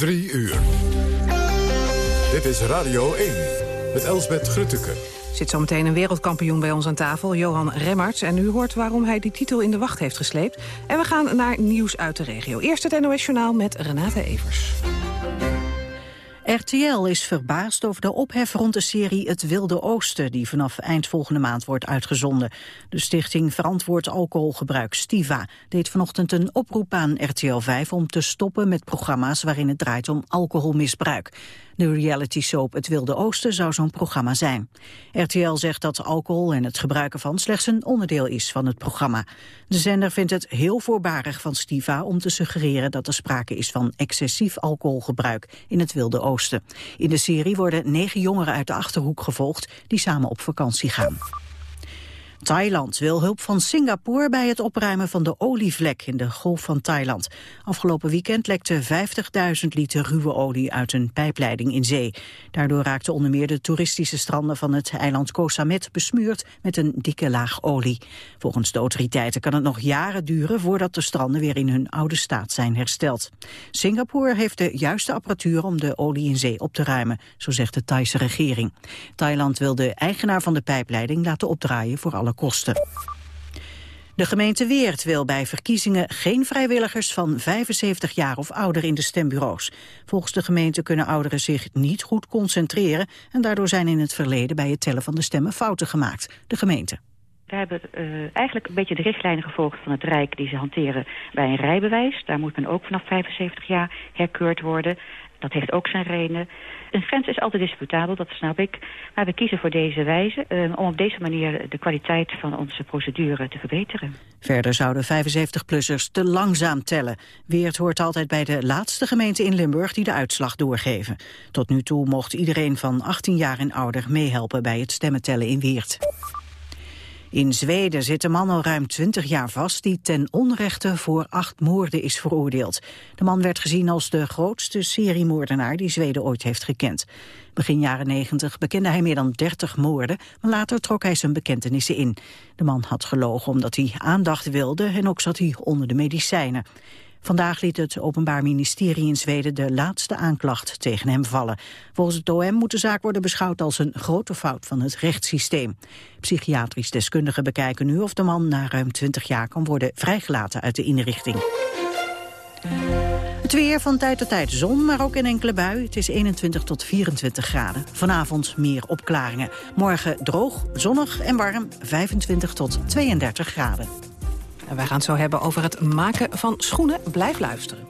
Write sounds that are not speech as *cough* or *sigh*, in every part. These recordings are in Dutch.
Drie uur. Dit is Radio 1 met Elsbeth Grutteke. Zit zometeen een wereldkampioen bij ons aan tafel, Johan Remmarts. En u hoort waarom hij die titel in de wacht heeft gesleept. En we gaan naar nieuws uit de regio. Eerst het NOS Journaal met Renate Evers. RTL is verbaasd over de ophef rond de serie Het Wilde Oosten... die vanaf eind volgende maand wordt uitgezonden. De stichting Verantwoord Alcoholgebruik, Stiva... deed vanochtend een oproep aan RTL 5 om te stoppen met programma's... waarin het draait om alcoholmisbruik. De reality soap Het Wilde Oosten zou zo'n programma zijn. RTL zegt dat alcohol en het gebruiken van slechts een onderdeel is van het programma. De zender vindt het heel voorbarig van Stiva om te suggereren dat er sprake is van excessief alcoholgebruik in het Wilde Oosten. In de serie worden negen jongeren uit de Achterhoek gevolgd die samen op vakantie gaan. Thailand wil hulp van Singapore bij het opruimen van de olievlek in de Golf van Thailand. Afgelopen weekend lekte 50.000 liter ruwe olie uit een pijpleiding in zee. Daardoor raakten onder meer de toeristische stranden van het eiland Koh Samet besmeurd met een dikke laag olie. Volgens de autoriteiten kan het nog jaren duren voordat de stranden weer in hun oude staat zijn hersteld. Singapore heeft de juiste apparatuur om de olie in zee op te ruimen, zo zegt de Thaise regering. Thailand wil de eigenaar van de pijpleiding laten opdraaien voor alle kosten. De gemeente Weert wil bij verkiezingen geen vrijwilligers van 75 jaar of ouder in de stembureaus. Volgens de gemeente kunnen ouderen zich niet goed concentreren en daardoor zijn in het verleden bij het tellen van de stemmen fouten gemaakt. De gemeente. We hebben uh, eigenlijk een beetje de richtlijnen gevolgd van het Rijk die ze hanteren bij een rijbewijs. Daar moet men ook vanaf 75 jaar herkeurd worden. Dat heeft ook zijn redenen. Een grens is altijd disputabel, dat snap ik. Maar we kiezen voor deze wijze uh, om op deze manier de kwaliteit van onze procedure te verbeteren. Verder zouden 75-plussers te langzaam tellen. Weert hoort altijd bij de laatste gemeente in Limburg die de uitslag doorgeven. Tot nu toe mocht iedereen van 18 jaar en ouder meehelpen bij het stemmentellen in Weert. In Zweden zit een man al ruim 20 jaar vast die ten onrechte voor acht moorden is veroordeeld. De man werd gezien als de grootste seriemoordenaar die Zweden ooit heeft gekend. Begin jaren 90 bekende hij meer dan 30 moorden, maar later trok hij zijn bekentenissen in. De man had gelogen omdat hij aandacht wilde en ook zat hij onder de medicijnen. Vandaag liet het Openbaar Ministerie in Zweden de laatste aanklacht tegen hem vallen. Volgens het OM moet de zaak worden beschouwd als een grote fout van het rechtssysteem. Psychiatrisch deskundigen bekijken nu of de man na ruim 20 jaar kan worden vrijgelaten uit de inrichting. Het weer van tijd tot tijd zon, maar ook in enkele bui. Het is 21 tot 24 graden. Vanavond meer opklaringen. Morgen droog, zonnig en warm, 25 tot 32 graden. En wij gaan het zo hebben over het maken van schoenen. Blijf luisteren.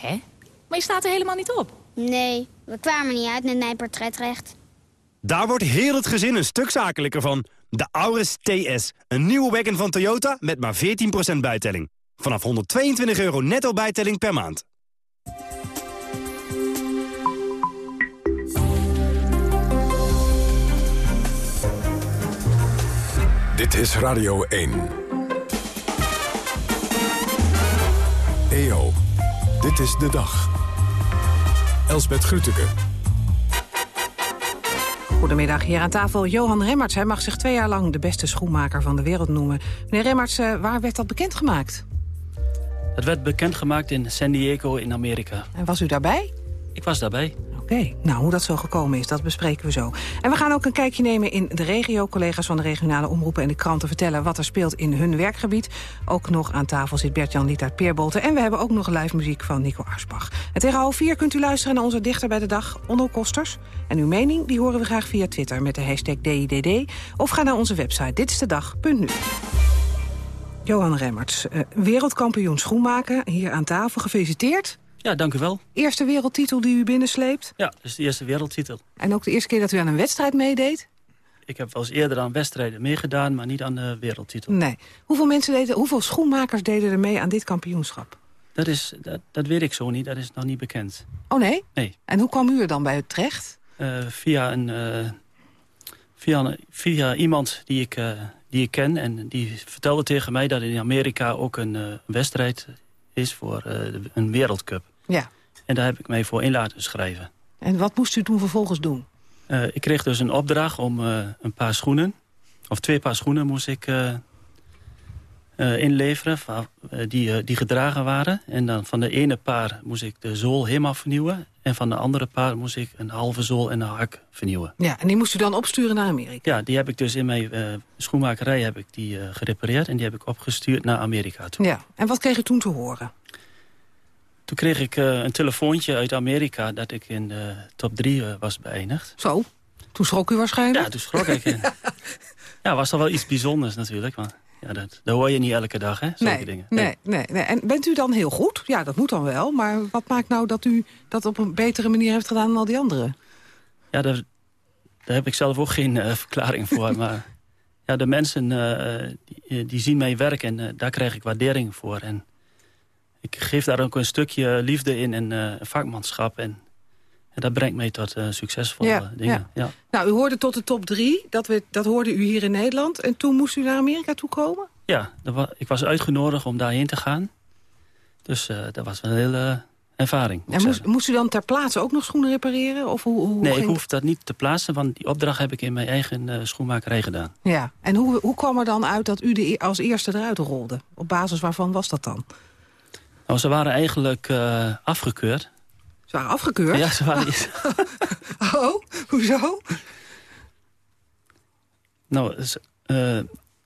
Hè? Maar je staat er helemaal niet op. Nee, we kwamen niet uit met mijn portretrecht. Daar wordt heel het gezin een stuk zakelijker van. De Auris TS, een nieuwe wagon van Toyota met maar 14% bijtelling. Vanaf 122 euro netto bijtelling per maand. Dit is Radio 1. EO, dit is de dag. Elsbeth Grütke. Goedemiddag, hier aan tafel Johan Remmerts. Hij mag zich twee jaar lang de beste schoenmaker van de wereld noemen. Meneer Remmerts, eh, waar werd dat bekendgemaakt? Het werd bekendgemaakt in San Diego in Amerika. En was u daarbij? Ik was daarbij. Oké, nou hoe dat zo gekomen is, dat bespreken we zo. En we gaan ook een kijkje nemen in de regio. Collega's van de regionale omroepen en de kranten vertellen wat er speelt in hun werkgebied. Ook nog aan tafel zit Bert-Jan Lietaert Peerbolte. En we hebben ook nog live muziek van Nico Arsbach. En tegen half vier kunt u luisteren naar onze dichter bij de dag, Onno Kosters. En uw mening die horen we graag via Twitter met de hashtag DIDD. Of ga naar onze website ditstedag.nu. Johan Remmerts, uh, wereldkampioen schoenmaken, hier aan tafel. Gefeliciteerd. Ja, dank u wel. Eerste wereldtitel die u binnensleept? Ja, is de eerste wereldtitel. En ook de eerste keer dat u aan een wedstrijd meedeed? Ik heb wel eens eerder aan wedstrijden meegedaan, maar niet aan de wereldtitel. Nee. Hoeveel, mensen deden, hoeveel schoenmakers deden er mee aan dit kampioenschap? Dat, is, dat, dat weet ik zo niet, dat is nog niet bekend. Oh nee? Nee. En hoe kwam u er dan bij terecht? Uh, via, een, uh, via, via iemand die ik, uh, die ik ken. En die vertelde tegen mij dat in Amerika ook een wedstrijd is voor een wereldcup. Ja. En daar heb ik mij voor in laten schrijven. En wat moest u toen vervolgens doen? Uh, ik kreeg dus een opdracht om uh, een paar schoenen... of twee paar schoenen moest ik inleveren... die, die gedragen waren. En dan van de ene paar moest ik de zool helemaal vernieuwen... en van de andere paar moest ik een halve zool en een hak vernieuwen. Ja, en die moest u dan opsturen naar Amerika? Ja, die heb ik dus in mijn schoenmakerij heb ik die, gerepareerd... en die heb ik opgestuurd naar Amerika toe. Ja, en wat kreeg u toen te horen? Toen kreeg ik uh, een telefoontje uit Amerika dat ik in de top 3 uh, was beëindigd. Zo? Toen schrok u waarschijnlijk? Ja, toen schrok ik. ja, *laughs* was toch wel iets bijzonders natuurlijk. Maar ja, dat, dat hoor je niet elke dag, hè? Zulke nee, dingen. Nee. Nee, nee, En bent u dan heel goed? Ja, dat moet dan wel. Maar wat maakt nou dat u dat op een betere manier heeft gedaan dan al die anderen? Ja, daar, daar heb ik zelf ook geen uh, verklaring voor. *laughs* maar ja, de mensen die, die, zien mij werken en daar krijg ik waardering voor. En ik geef daar ook een stukje liefde in en vakmanschap. En, en, dat brengt mij tot uh, succesvolle ja, dingen. Ja. Nou, u hoorde tot de top drie. Dat, we, dat hoorde u hier in Nederland. En toen moest u naar Amerika toe komen? Ja, was, ik was uitgenodigd om daarheen te gaan. Dus uh, dat was een hele ervaring. En moest, moest, u dan ter plaatse ook nog schoenen repareren? Of hoe, hoe nee, ik hoef dat niet te plaatsen, want die opdracht heb ik in mijn eigen schoenmakerij gedaan. Ja, en hoe, hoe kwam er dan uit dat u de, als eerste eruit rolde? Op basis waarvan was dat dan? Nou, ze waren eigenlijk uh, afgekeurd. Ze waren afgekeurd? Ja, ze waren... *laughs* oh, hoezo? Nou, uh,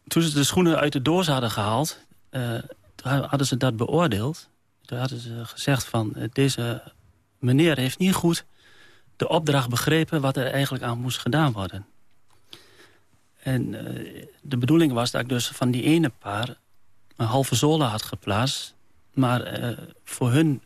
toen ze de schoenen uit de doos hadden gehaald... Uh, hadden ze dat beoordeeld. Toen hadden ze gezegd van... deze meneer heeft niet goed de opdracht begrepen... wat er eigenlijk aan moest gedaan worden. En de bedoeling was dat ik dus van die ene paar... een halve zolen had geplaatst maar voor hun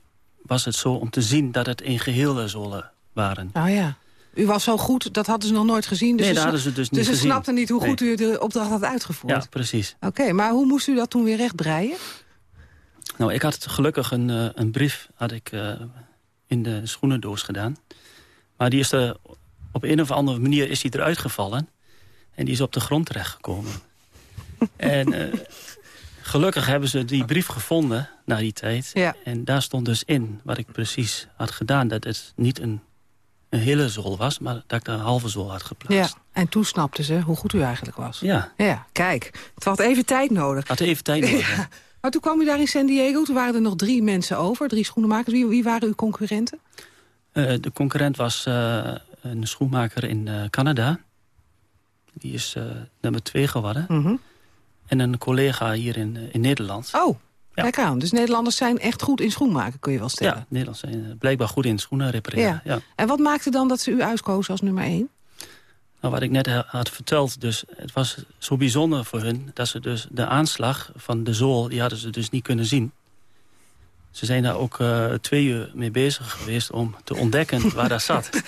was het zo om te zien dat het in geheel zolen waren. Oh ja. U was zo goed, dat hadden ze nog nooit gezien. Dus nee, dat hadden ze dus niet Dus ze snapten niet hoe goed nee. u de opdracht had uitgevoerd? Ja, precies. Oké, okay, maar hoe moest u dat toen weer rechtbreien? Nou, ik had gelukkig een, uh, een brief had ik, uh, in de schoenendoos gedaan. Maar die is er, op een of andere manier is die eruit gevallen. En die is op de grond terechtgekomen. *laughs* en... Uh, Gelukkig hebben ze die brief gevonden na die tijd. Ja. En daar stond dus in wat ik precies had gedaan. Dat het niet een, een hele zool was, maar dat ik een halve zool had geplaatst. Ja. En toen snapten ze hoe goed u eigenlijk was. Ja. Ja, kijk. Het had even tijd nodig. Had even tijd nodig. Ja. Maar toen kwam u daar in San Diego. Toen waren er nog drie mensen over. Drie schoenenmakers. Wie, wie waren uw concurrenten? Uh, de concurrent was uh, een schoenmaker in uh, Canada. Die is nummer twee geworden. Mm -hmm. En een collega hier in, in Nederland. Oh, ja. kijk aan. Dus Nederlanders zijn echt goed in schoenmaken, kun je wel stellen. Ja, Nederlanders zijn blijkbaar goed in schoenen repareren. Ja. Ja. En wat maakte dan dat ze u uitkozen als nummer één? Nou, wat ik net had verteld, dus het was zo bijzonder voor hun... dat ze dus de aanslag van de zool, die hadden ze dus niet kunnen zien. Ze zijn daar ook uh, twee uur mee bezig geweest om te ontdekken waar dat zat. *laughs*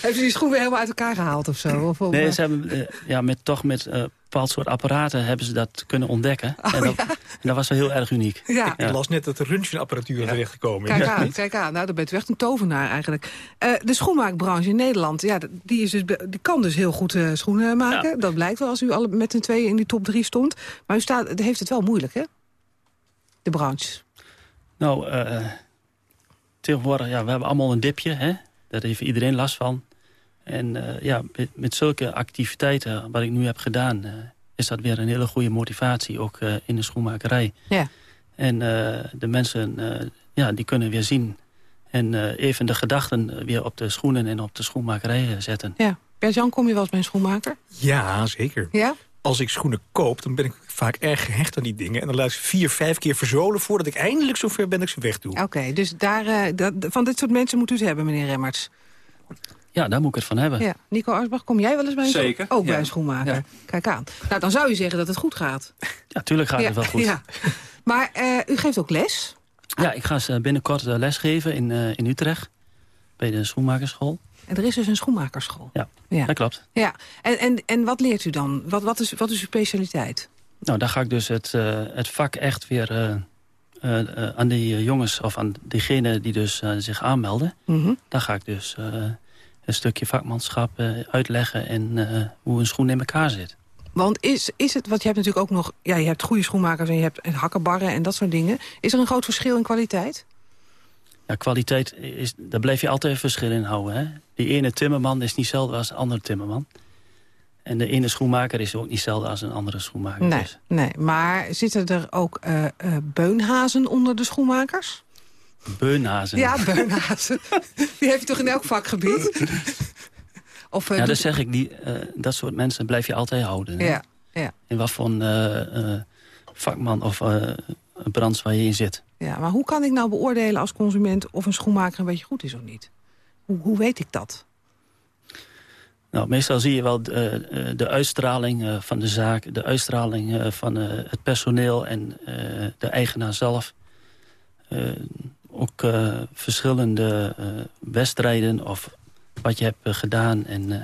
Hebben ze die schoen weer helemaal uit elkaar gehaald of zo? Of, of nee, ze hebben uh, ja, met, toch met een uh, bepaald soort apparaten hebben ze dat kunnen ontdekken. Oh, en, dat, ja? en, dat, was wel heel erg uniek. Ja. Ik las net dat er röntgenapparatuur ja. terechtgekomen Kijk aan, kijk aan. Nou, dan bent u echt een tovenaar eigenlijk. Uh, de schoenmaakbranche in Nederland, ja, die, is dus, die kan dus heel goed uh, schoenen maken. Ja. Dat blijkt wel als u alle met een tweeën in die top drie stond. Maar u staat, heeft het wel moeilijk, hè? De branche. Nou, uh, tegenwoordig, ja, we hebben allemaal een dipje. Hè? Daar heeft iedereen last van. En uh, ja, met, met, zulke activiteiten, wat ik nu heb gedaan... Uh, is dat weer een hele goede motivatie, ook in de schoenmakerij. Ja. En de mensen, ja, die kunnen weer zien En eh, even de gedachten weer op de schoenen en op de schoenmakerij eh, zetten. Ja. Bert-Jan, kom je wel eens bij een schoenmaker? Ja, zeker. Ja? Als ik schoenen koop, dan ben ik vaak erg gehecht aan die dingen. En dan laat ik ze vier, vijf keer verzolen voordat ik eindelijk zover ben dat ik ze wegdoe. Oké, dus daar, eh, dat, van dit soort mensen moet u het hebben, meneer Remmerts. Ja, daar moet ik het van hebben. Ja. Nico Arsbach, kom jij wel eens bij een, Zeker, Ook bij ja. een schoenmaker. Ja. Kijk aan. Nou, dan zou je zeggen dat het goed gaat. Ja, tuurlijk gaat het wel goed. Ja. Maar eh, u geeft ook les. Ja, ik ga ze binnenkort eh, lesgeven in, eh, in Utrecht. Bij de schoenmakerschool. En er is dus een schoenmakerschool. Ja, Ja. dat klopt. Ja. En, en, en wat leert u dan? Wat, wat, is, wat is uw specialiteit? Nou, daar ga ik dus het, eh, het vak echt weer eh, eh, aan die jongens... of aan diegenen die dus zich aanmelden... Daar ga ik dus een stukje vakmanschap uitleggen... en hoe een schoen in elkaar zit. Want is, is het, want je hebt natuurlijk ook nog... Ja, je hebt goede schoenmakers en je hebt en hakkenbarren en dat soort dingen. Is er een groot verschil in kwaliteit? Ja, kwaliteit, is, daar blijf je altijd een verschil in houden. Hè? Die ene timmerman is niet hetzelfde als de andere timmerman. En de ene schoenmaker is ook niet hetzelfde als een andere schoenmaker. Nee, Dus nee. Maar zitten er ook eh, beunhazen onder de schoenmakers? beunhazen. Ja, beunhazen. *laughs* Die heb je toch in elk vakgebied? *laughs* of, eh, ja, dat zeg ik. Die, dat soort mensen blijf je altijd houden. Hè? Ja, ja. In wat voor vakman of branche waar je in zit. Ja, maar hoe kan ik nou beoordelen als consument... of een schoenmaker een beetje goed is of niet? Hoe, hoe weet ik dat? Nou, meestal zie je wel de, eh, de uitstraling eh, van de zaak... de uitstraling eh, van eh, het personeel en eh, de eigenaar zelf. Eh, ook eh, verschillende eh, wedstrijden of wat je hebt eh, gedaan... en eh,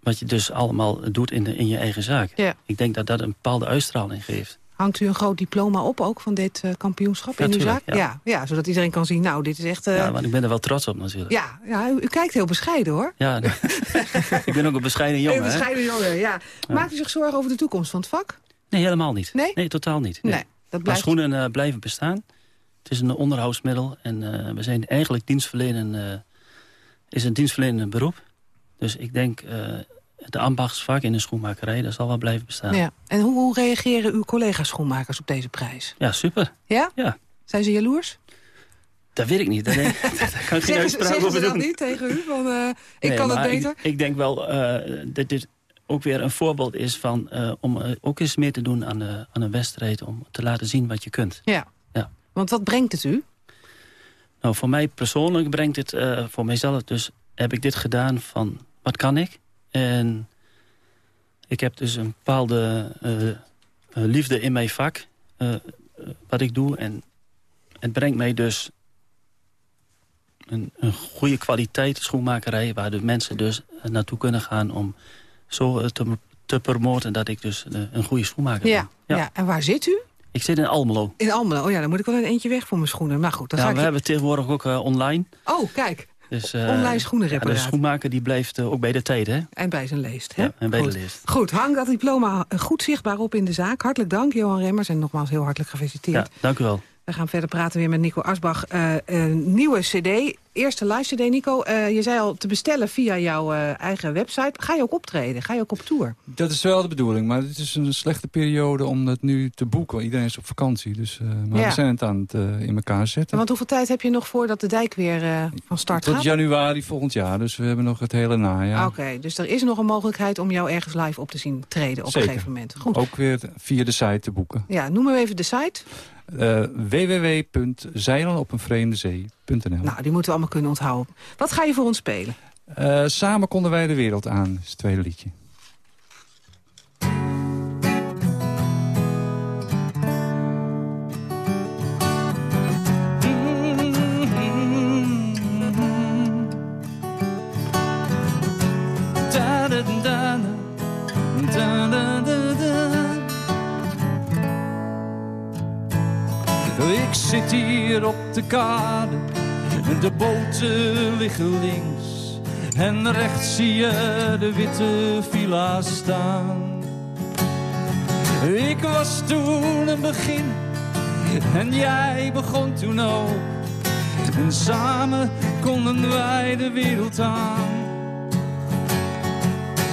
wat je dus allemaal doet in, de, in je eigen zaak. Ja. Ik denk dat dat een bepaalde uitstraling geeft. Hangt u een groot diploma op ook van dit eh, kampioenschap Ja, in uw zaak? ja. Ja, ja, zodat iedereen kan zien, nou, dit is echt... eh, ja, want ik ben er wel trots op natuurlijk. ja, ja, u, u kijkt heel bescheiden, hoor. Ja, *laughs* ik ben ook een bescheiden jongen. Een hè? bescheiden jongen, ja. Maakt u zich zorgen over de toekomst van het vak? Nee, helemaal niet. Nee? totaal niet. Nee, dat Maar blijft... schoenen eh, blijven bestaan. Het is een onderhoudsmiddel en we zijn eigenlijk dienstverlenen, is een dienstverlenend beroep. Dus ik denk, de ambachtsvak in de schoenmakerij, dat zal wel blijven bestaan. Ja. En hoe, hoe reageren uw collega-schoenmakers op deze prijs? Ja, super. Ja? Ja. Zijn ze jaloers? Dat weet ik niet. Denk- *laughs* daar kan ik geen uitspraak over ze dat doen. niet tegen u? Van, eh, ik Nee, kan het beter? Ik, ik denk wel eh, dat dit ook weer een voorbeeld is van... eh, om ook eens meer te doen aan, de, aan een wedstrijd... om te laten zien wat je kunt. Ja. Ja. Want wat brengt het u? Nou, voor mij persoonlijk brengt het, voor mijzelf dus, heb ik dit gedaan van, wat kan ik? En ik heb dus een bepaalde eh, eh, liefde in mijn vak, eh, wat ik doe. En het brengt mij dus een, een goede kwaliteit schoenmakerij... waar de mensen dus naartoe kunnen gaan om zo te, te promoten... dat ik dus een goede schoenmaker Ja. ben. Ja. En waar zit u? Ik zit in Almelo. In Almelo. Oh ja, dan moet ik wel een eentje weg voor mijn schoenen. Maar goed, dan Ja, ga we ik... hebben tegenwoordig ook online... Oh, kijk. Dus, eh, Online schoenenreparatie. ja, de schoenmaker die blijft eh, ook bij de tijd, hè? En bij zijn leest. Hè? Ja, en bij Goed. de leest. Goed, hang dat diploma eh, goed zichtbaar op in de zaak. Hartelijk dank, Johan Remmers. En nogmaals heel hartelijk gefeliciteerd. Ja, dank u wel. We gaan verder praten weer met Nico Asbach. Eh, een nieuwe cd, eerste live cd. Nico, eh, je zei al te bestellen via jouw eh, eigen website. Ga je ook optreden? Ga je ook op tour? Dat is wel de bedoeling, maar het is een slechte periode om dat nu te boeken. Iedereen is op vakantie, dus, eh, maar Ja. we zijn het aan het eh, in elkaar zetten. Want hoeveel tijd heb je nog voordat de dijk weer eh, van start Tot gaat? januari volgend jaar, dus we hebben nog het hele najaar. Oké, dus er is nog een mogelijkheid om jou ergens live op te zien treden op Zeker. een gegeven moment. Goed. Ook weer via de site te boeken. Ja, noem maar even de site. Uh, www.zeilenopeenvreemdezee.nl Nou, die moeten we allemaal kunnen onthouden. Wat ga je voor ons spelen? Uh, samen konden wij de wereld aan, is het tweede liedje. Ik zit hier op de kade, de boten liggen links. En rechts zie je de witte villa staan. Ik was toen een begin en jij begon toen ook. En samen konden wij de wereld aan.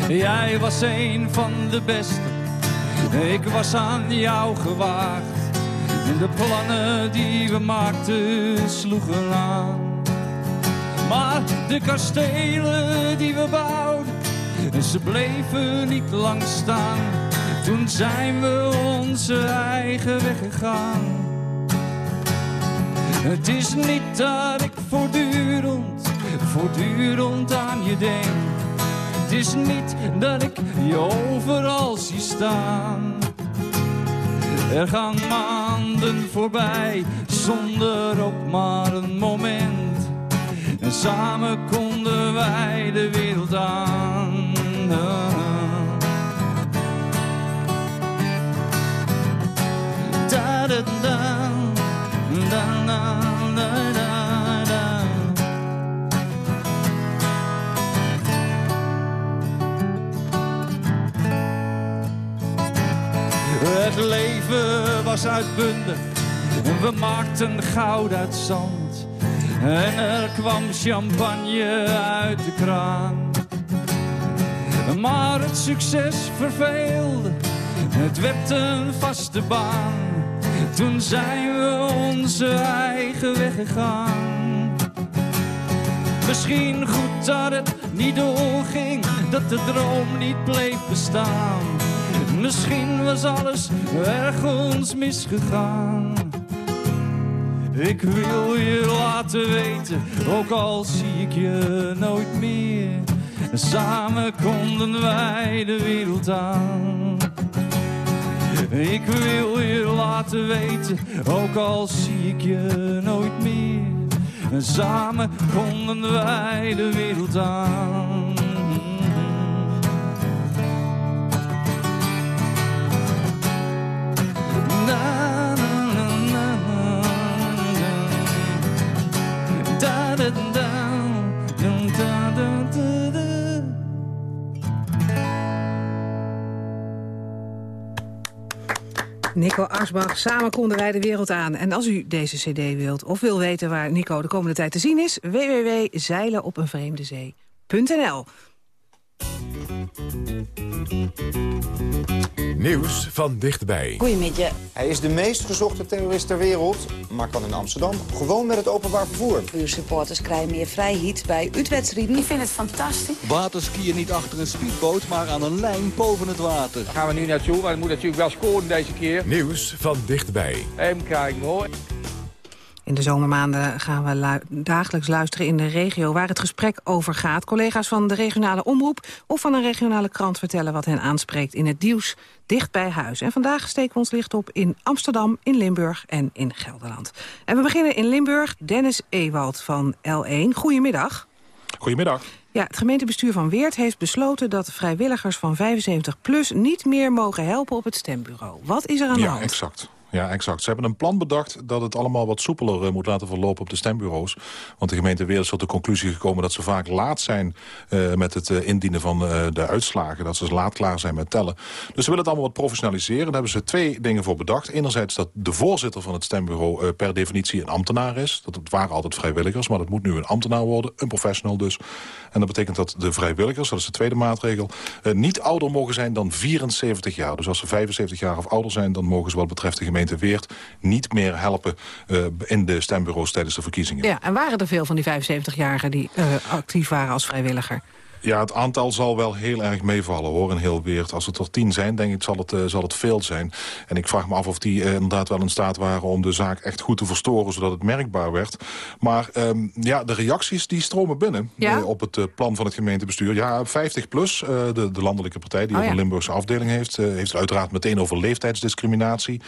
Jij was een van de beste, ik was aan jou gewaagd. En de plannen die we maakten sloegen aan. De kastelen die we bouwden, en ze bleven niet lang staan. Toen zijn we onze eigen weg gegaan. Het is niet dat ik voortdurend, voortdurend aan je denk. Het is niet dat ik je overal zie staan. Er gaan maanden voorbij, zonder ook maar een moment. En samen konden wij de wereld aan. Da, da en we maakten goud uit zand. En er kwam champagne uit de kraan. Maar het succes verveelde, het werd een vaste baan. Toen zijn we onze eigen weg gegaan. Misschien goed dat het niet doorging, dat de droom niet bleef bestaan. Misschien was alles ergens misgegaan. Ik wil je laten weten, ook al zie ik je nooit meer. Samen konden wij de wereld aan. Ik wil je laten weten, ook al zie ik je nooit meer. Samen konden wij de wereld aan. Nico Arsbach, samen konden wij de wereld aan. En als u deze cd wilt of wil weten waar Nico de komende tijd te zien is... www.zeilenopeenvreemdezee.nl Nieuws van dichtbij. Goedemiddag. Hij is de meest gezochte terrorist ter wereld, maar kan in Amsterdam gewoon met het openbaar vervoer. Uw supporters krijgen meer vrijheid bij uitwedstrijden. Ik vind het fantastisch. Waterskiën niet achter een speedboot, maar aan een lijn boven het water. Daar gaan we nu naartoe, maar het moet natuurlijk wel scoren deze keer. Nieuws van dichtbij. Even kijken hoor. In de zomermaanden gaan we lu dagelijks luisteren in de regio waar het gesprek over gaat. Collega's van de regionale omroep of van een regionale krant vertellen wat hen aanspreekt in het nieuws dicht bij huis. En vandaag steken we ons licht op in Amsterdam, in Limburg en in Gelderland. En we beginnen in Limburg. Dennis Ewald van L1. Goedemiddag. Goedemiddag. Ja, het gemeentebestuur van Weert heeft besloten dat vrijwilligers van 75 plus niet meer mogen helpen op het stembureau. Wat is er aan de Ja, hand? exact. Ja, exact. Ze hebben een plan bedacht dat het allemaal wat soepeler eh, moet laten verlopen op de stembureaus. Want de gemeente Weer is tot de conclusie gekomen dat ze vaak laat zijn eh, met het eh, indienen van de uitslagen. Dat ze laat klaar zijn met tellen. Dus ze willen het allemaal wat professionaliseren. Daar hebben ze twee dingen voor bedacht. Enerzijds dat de voorzitter van het stembureau per definitie een ambtenaar is. Dat het waren altijd vrijwilligers, maar dat moet nu een ambtenaar worden. Een professional dus. En dat betekent dat de vrijwilligers, dat is de tweede maatregel... niet ouder mogen zijn dan 74 jaar. Dus als ze 75 jaar of ouder zijn... dan mogen ze wat betreft de gemeente Weert niet meer helpen... eh, in de stembureaus tijdens de verkiezingen. Ja, en waren er veel van die 75-jarigen die eh, actief waren als vrijwilliger? Ja, het aantal zal wel heel erg meevallen hoor, in heel Weert. Als het er tien zijn, denk ik, zal het, eh, zal het veel zijn. En ik vraag me af of die eh, inderdaad wel in staat waren... om de zaak echt goed te verstoren, zodat het merkbaar werd. Maar ehm, ja, de reacties die stromen binnen Ja? eh, op het plan van het gemeentebestuur. Ja, 50 plus, de, de landelijke partij die Oh, ja. een Limburgse afdeling heeft... heeft het uiteraard meteen over leeftijdsdiscriminatie.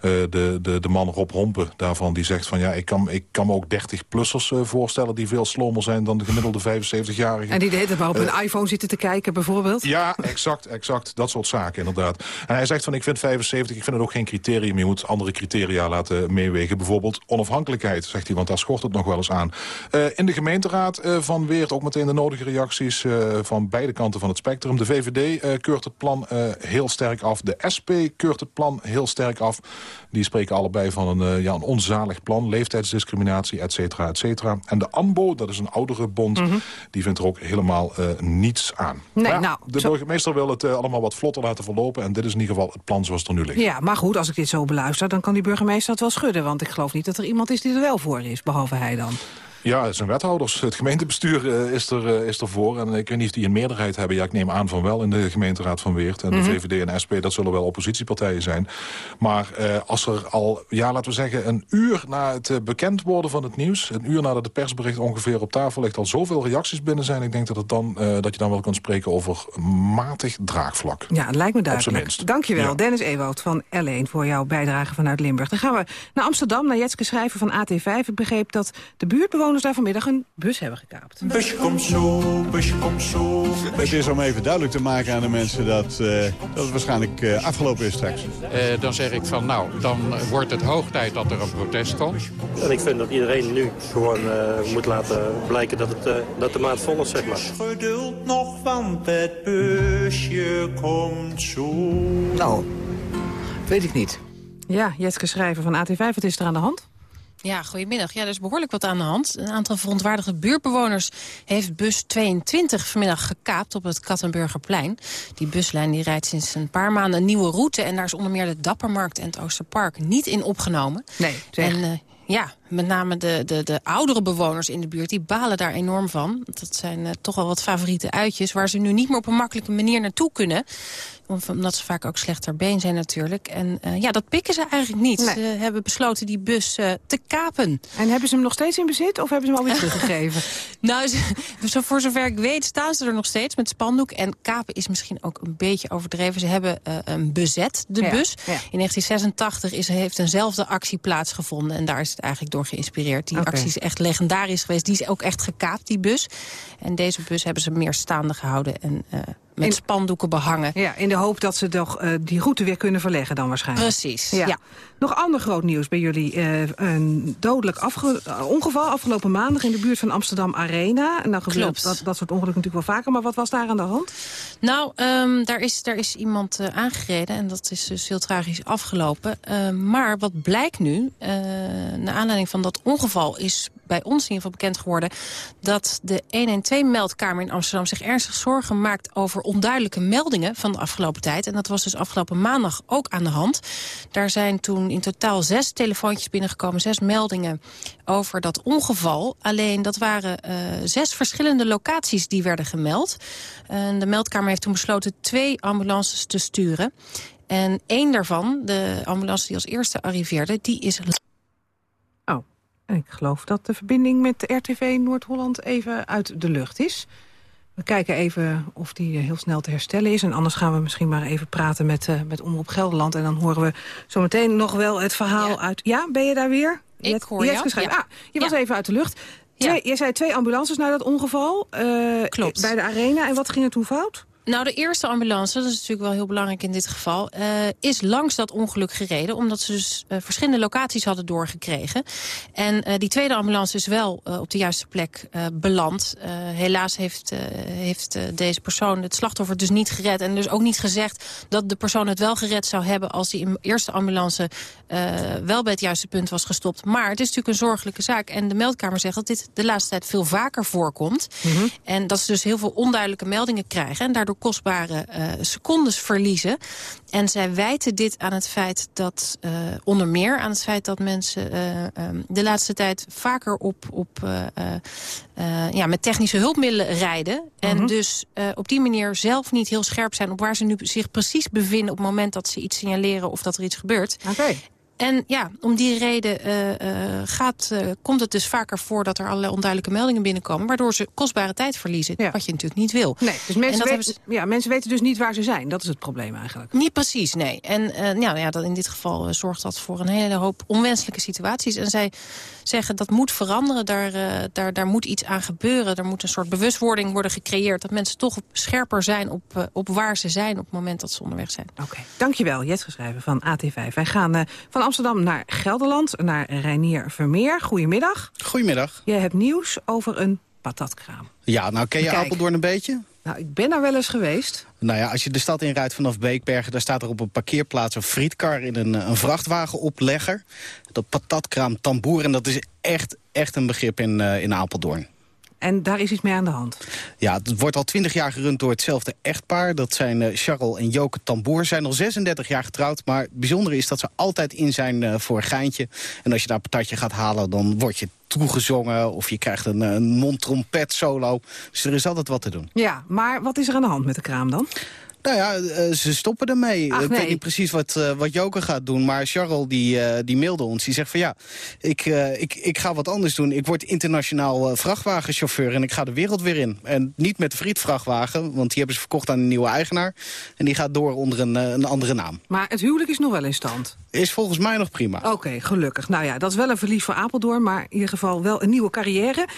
De, de, de man Rob Hompen daarvan, die zegt van... ja, ik kan, ik kan me ook 30-plussers eh, voorstellen... die veel slomer zijn dan de gemiddelde 75-jarige. En die de hele tijd maar op Eh, een iPhone zitten te kijken bijvoorbeeld? ja, exact, exact. Dat soort zaken, inderdaad. En hij zegt van, ik vind 75, ik vind het ook geen criterium. Je moet andere criteria laten meewegen. Bijvoorbeeld onafhankelijkheid, zegt hij, want daar schort het nog wel eens aan. Eh, in de gemeenteraad eh, van Weert ook meteen de nodige reacties... eh, van beide kanten van het spectrum. De VVD keurt het plan heel sterk af. De SP keurt het plan heel sterk af. Die spreken allebei van een, ja, een onzalig plan. Leeftijdsdiscriminatie, et cetera, et cetera. En de ANBO, dat is een oudere bond... die vindt er ook helemaal eh, niets aan. Nee, ja, nou, de zo- burgemeester wil het eh, allemaal wat vlotter laten verlopen. En dit is in ieder geval het plan zoals het er nu ligt. Ja, maar goed, als ik dit zo beluister, dan kan die burgemeester het wel schudden. Want ik geloof niet dat er iemand is die er wel voor is, behalve hij dan. Ja, het zijn wethouders. Het gemeentebestuur uh, is, er, uh, is er voor. En ik weet niet of die een meerderheid hebben. Ja, ik neem aan van wel in de gemeenteraad van Weert. En Mhm. de VVD en SP, dat zullen wel oppositiepartijen zijn. Maar uh, als er al, ja, laten we zeggen... een uur na het bekend worden van het nieuws... een uur nadat het persbericht ongeveer op tafel ligt... al zoveel reacties binnen zijn... ik denk dat, het dan, dat je dan wel kunt spreken over matig draagvlak. Ja, het lijkt me duidelijk. Dankjewel, Ja. Dennis Ewoud van L1 voor jouw bijdrage vanuit Limburg. Dan gaan we naar Amsterdam, naar Jetske Schrijver van AT5. Ik begreep dat de buurtbewoners daar vanmiddag een bus hebben gekaapt. Busje komt zo, busje komt zo. Het is om even duidelijk te maken aan de mensen dat, eh, dat het waarschijnlijk eh, afgelopen is straks. Eh, dan zeg ik van nou, dan wordt het hoog tijd dat er een protest komt. En ik vind dat iedereen nu gewoon eh, moet laten blijken dat, het, eh, dat de maat vol is, zeg maar. Geduld nog, want het busje komt zo. Nou, weet ik niet. Ja, Jetske Schrijver van AT5, wat is er aan de hand? Ja, goedemiddag. Ja, er is behoorlijk wat aan de hand. Een aantal verontwaardigde buurtbewoners heeft bus 22 vanmiddag gekaapt op het Kattenburgerplein. Die buslijn die rijdt sinds een paar maanden een nieuwe route... en daar is onder meer de Dappermarkt en het Oosterpark niet in opgenomen. Nee, zeg. En, eh, ja, met name de, de, de oudere bewoners in de buurt, die balen daar enorm van. Dat zijn eh, toch wel wat favoriete uitjes... waar ze nu niet meer op een makkelijke manier naartoe kunnen. Om- Omdat ze vaak ook slechter been zijn natuurlijk. En eh, ja, dat pikken ze eigenlijk niet. Nee. Ze hebben besloten die bus eh, te kapen. En hebben ze hem nog steeds in bezit of hebben ze hem alweer *laughs* teruggegeven? Nou, *laughs* zo voor zover ik weet staan ze er nog steeds met spandoek. En kapen is misschien ook een beetje overdreven. Ze hebben eh, een bezet, de Ja, bus. ja. In 1986 is, heeft eenzelfde actie plaatsgevonden. En daar is het eigenlijk door geïnspireerd. Die actie is echt legendarisch geweest. Die is ook echt gekaapt, die bus. En deze bus hebben ze meer staande gehouden. En met In- spandoeken behangen. Ja, in de hoop dat ze toch eh, die route weer kunnen verleggen dan waarschijnlijk. Precies, ja. Nog ander groot nieuws bij jullie. Eh, een dodelijk afge- eh, ongeval afgelopen maandag in de buurt van Amsterdam Arena. En dan gebeurt dat, dat soort ongelukken natuurlijk wel vaker. Maar wat was daar aan de hand? Nou, ehm, daar, is, daar is iemand eh, aangereden en dat is dus heel tragisch afgelopen. Eh, maar wat blijkt nu, naar aanleiding van dat ongeval... is bij ons in ieder geval bekend geworden... dat de 112-meldkamer in Amsterdam zich ernstig zorgen maakt... over onduidelijke meldingen van de afgelopen tijd. En dat was dus afgelopen maandag ook aan de hand. Daar zijn toen in totaal zes telefoontjes binnengekomen, zes meldingen over dat ongeval. Alleen dat waren eh, zes verschillende locaties die werden gemeld. En de meldkamer heeft toen besloten twee ambulances te sturen. En één daarvan, de ambulance die als eerste arriveerde, die is... Ik geloof dat de verbinding met de RTV Noord-Holland even uit de lucht is. We kijken even of die eh, heel snel te herstellen is. En anders gaan we misschien maar even praten met, eh met Omroep Gelderland. En dan horen we zometeen nog wel het verhaal uit... Ja, ben je daar weer? Ik Jet- hoor Schrijver. ja. Ah, je was even uit de lucht. Twee, Jij zei twee ambulances na dat ongeval. eh, Klopt. Bij de arena. En wat ging er toen fout? Nou, de eerste ambulance, dat is natuurlijk wel heel belangrijk in dit geval... eh, is langs dat ongeluk gereden, omdat ze dus eh, verschillende locaties hadden doorgekregen. En eh, die tweede ambulance is wel op de juiste plek beland. Helaas heeft, heeft deze persoon het slachtoffer dus niet gered... en dus ook niet gezegd dat de persoon het wel gered zou hebben... als die eerste ambulance wel bij het juiste punt was gestopt. Maar het is natuurlijk een zorgelijke zaak. En de meldkamer zegt dat dit de laatste tijd veel vaker voorkomt. En dat ze dus heel veel onduidelijke meldingen krijgen... en daardoor kostbare eh, secondes verliezen. En zij wijten dit aan het feit dat, eh, onder meer aan het feit dat mensen eh, ehm, de laatste tijd vaker op, op, ja, met technische hulpmiddelen rijden. En dus eh, op die manier zelf niet heel scherp zijn op waar ze nu zich precies bevinden op het moment dat ze iets signaleren of dat er iets gebeurt. Oké. En ja, om die reden eh, eh, gaat, eh, komt het dus vaker voor dat er allerlei onduidelijke meldingen binnenkomen... waardoor ze kostbare tijd verliezen, wat je natuurlijk niet wil. Nee, dus En mensen, weten, ze- ja, mensen weten dus niet waar ze zijn. Dat is het probleem eigenlijk. Niet precies, nee. En nou ja, dat in dit geval zorgt dat voor een hele hoop onwenselijke situaties. En zij zeggen dat moet veranderen, daar, daar, daar moet iets aan gebeuren. Er moet een soort bewustwording worden gecreëerd... dat mensen toch scherper zijn op, op waar ze zijn op het moment dat ze onderweg zijn. Oké, dankjewel. Jet geschreven van AT5. Wij gaan van Amsterdam naar Gelderland, naar Reinier Vermeer. Goedemiddag. Goedemiddag. Je hebt nieuws over een patatkraam. Ja, nou ken je Kijk. Apeldoorn een beetje? Nou, ik ben daar wel eens geweest. Nou ja, als je de stad inrijdt vanaf Beekbergen... daar staat er op een parkeerplaats een frietkar in een, een vrachtwagenoplegger. Dat patatkraam Tamboer. En dat is echt, echt een begrip in, eh, in Apeldoorn. En daar is iets mee aan de hand. Ja, het wordt al 20 jaar gerund door hetzelfde echtpaar. Dat zijn uh, Charles en Joke Tamboer. Zijn al 36 jaar getrouwd. Maar het bijzondere is dat ze altijd in zijn uh, voor een geintje. En als je daar een patatje gaat halen, dan word je toegezongen... of je krijgt een, een mondtrompet solo. Dus er is altijd wat te doen. Ja, maar wat is er aan de hand met de kraam dan? Nou ja, uh, ze stoppen ermee. Ach, ik weet niet precies wat, uh, wat Joker gaat doen. Maar Charles die, uh, die mailde ons. Die zegt van ja, ik, ik, ik ga wat anders doen. Ik word internationaal vrachtwagenchauffeur en ik ga de wereld weer in. En niet met de frietvrachtwagen, want die hebben ze verkocht aan een nieuwe eigenaar. En die gaat door onder een, een andere naam. Maar het huwelijk is nog wel in stand? Is volgens mij nog prima. Oké, okay, gelukkig. Nou ja, dat is wel een verlies voor Apeldoorn, maar in ieder geval wel een nieuwe carrière.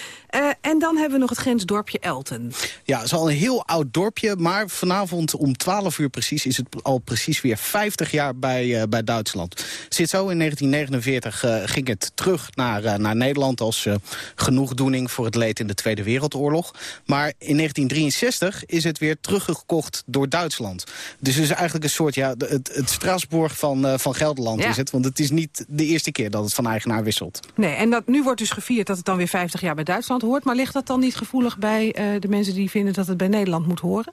en dan hebben we nog het grensdorpje Elten. Ja, het is al een heel oud dorpje, maar vanavond om 12 uur precies is het al precies weer 50 jaar bij, uh, bij Duitsland. Zit zo, in 1949 uh, ging het terug naar, naar Nederland als genoegdoening voor het leed in de Tweede Wereldoorlog. Maar in 1963 is het weer teruggekocht door Duitsland. Dus het is eigenlijk een soort, ja, het, het Straatsburg van, van Gelderland ja. is het. Want het is niet de eerste keer dat het van eigenaar wisselt. Nee, en dat, nu wordt dus gevierd dat het dan weer 50 jaar bij Duitsland hoort. Maar ligt dat dan niet gevoelig bij de mensen die vinden dat het bij Nederland moet horen?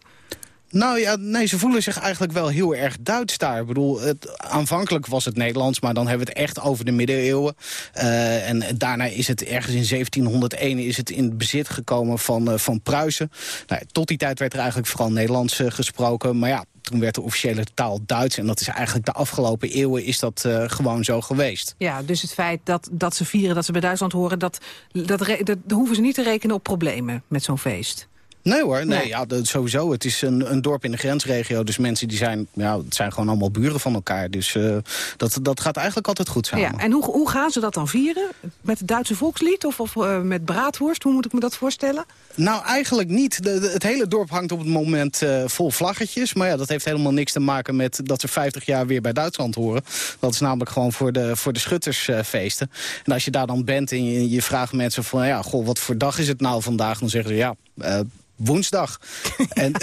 Nou ja, nee, ze voelen zich eigenlijk wel heel erg Duits daar. Ik bedoel, het, aanvankelijk was het Nederlands, maar dan hebben we het echt over de middeleeuwen. Uh, en daarna is het ergens in 1701 is het in bezit gekomen van, uh, van Pruisen. Nou, tot die tijd werd er eigenlijk vooral Nederlands uh, gesproken. Maar ja, toen werd de officiële taal Duits. En dat is eigenlijk de afgelopen eeuwen is dat uh, gewoon zo geweest. Ja, dus het feit dat, dat ze vieren dat ze bij Duitsland horen... dat, dat hoeven ze niet te rekenen op problemen met zo'n feest. Nee hoor, nee, Nee. Ja, dat, sowieso. Het is een, een dorp in de grensregio. Dus mensen die zijn, ja, het zijn gewoon allemaal buren van elkaar. Dus uh, dat, dat gaat eigenlijk altijd goed samen. Ja, en hoe, hoe gaan ze dat dan vieren? Met het Duitse volkslied of, of uh, met braadworst? Hoe moet ik me dat voorstellen? Nou, eigenlijk niet. De, de, het hele dorp hangt op het moment uh, vol vlaggetjes. Maar ja, dat heeft helemaal niks te maken met dat ze 50 jaar weer bij Duitsland horen. Dat is namelijk gewoon voor de, voor de schuttersfeesten. en als je daar dan bent en je, je vraagt mensen van... ja, goh, wat voor dag is het nou vandaag? Dan zeggen ze ja... Uh, woensdag. *laughs* en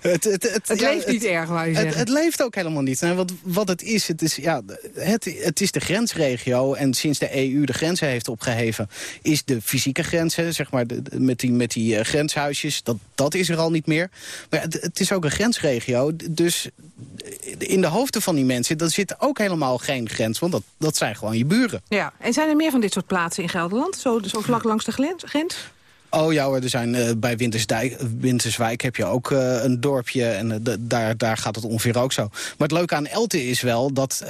het, het, het, het ja, leeft niet erg, wou je het, zeggen. het leeft ook helemaal niet. En wat, wat het is, het is, ja, het, het is de grensregio. En sinds de EU de grenzen heeft opgeheven... is de fysieke grenzen, zeg maar, de, met die, met die uh, grenshuisjes... Dat, dat is er al niet meer. Maar het, het is ook een grensregio. Dus in de hoofden van die mensen... dat zit ook helemaal geen grens. Want dat, dat zijn gewoon je buren. Ja, en zijn er meer van dit soort plaatsen in Gelderland? Zo, zo vlak langs de grens? Oh ja er zijn uh, bij Wintersdijk, Winterswijk heb je ook uh, een dorpje en uh, daar, daar gaat het ongeveer ook zo. Maar het leuke aan Elten is wel dat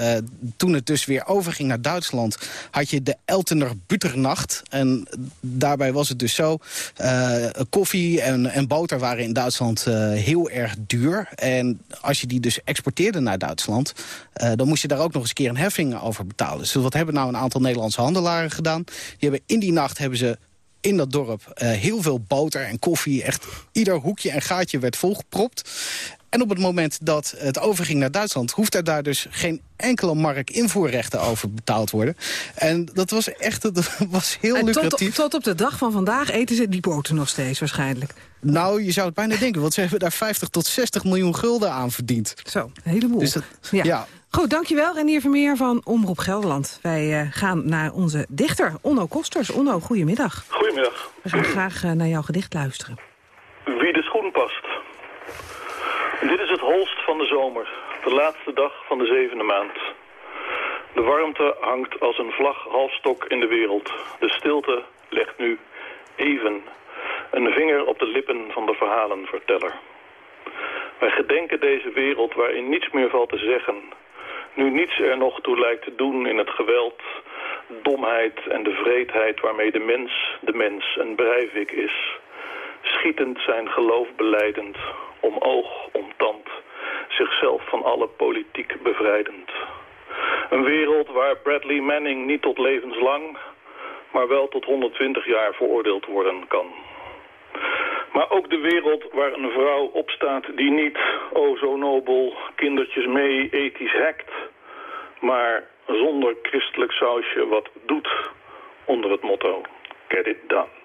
toen het dus weer overging naar Duitsland... had je de Eltener Butternacht. En daarbij was het dus zo, koffie en, en boter waren in Duitsland heel erg duur. En als je die dus exporteerde naar Duitsland... dan moest je daar ook nog eens een keer een heffing over betalen. Dus wat hebben nou een aantal Nederlandse handelaren gedaan? Die hebben in die nacht hebben ze in dat dorp uh, heel veel boter en koffie. Echt ieder hoekje en gaatje werd volgepropt. En op het moment dat het overging naar Duitsland... hoeft er daar dus geen enkele mark invoerrechten over betaald worden. En dat was echt dat was heel en lucratief. Tot, tot op de dag van vandaag eten ze die boter nog steeds waarschijnlijk. Nou, je zou het bijna denken, want ze hebben daar 50 tot 60 miljoen gulden aan verdiend. Zo, een heleboel. Dus dat, ja. ja. Goed, dankjewel Renier Vermeer van Omroep Gelderland. Wij uh, gaan naar onze dichter, Onno Kosters. Onno, goedemiddag. Goedemiddag. We gaan graag uh, naar jouw gedicht luisteren. Wie de schoen past. Dit is het holst van de zomer, de laatste dag van de zevende maand. De warmte hangt als een vlag halfstok in de wereld. De stilte legt nu even een vinger op de lippen van de verhalenverteller. Wij gedenken deze wereld waarin niets meer valt te zeggen. Nu niets er nog toe lijkt te doen in het geweld, domheid en de vreedheid waarmee de mens de mens een breivik is. Schietend zijn geloof beleidend, om oog, om tand, zichzelf van alle politiek bevrijdend. Een wereld waar Bradley Manning niet tot levenslang, maar wel tot 120 jaar veroordeeld worden kan. Maar ook de wereld waar een vrouw opstaat die niet, oh zo nobel, kindertjes mee ethisch hackt, maar zonder christelijk sausje wat doet onder het motto Get it done.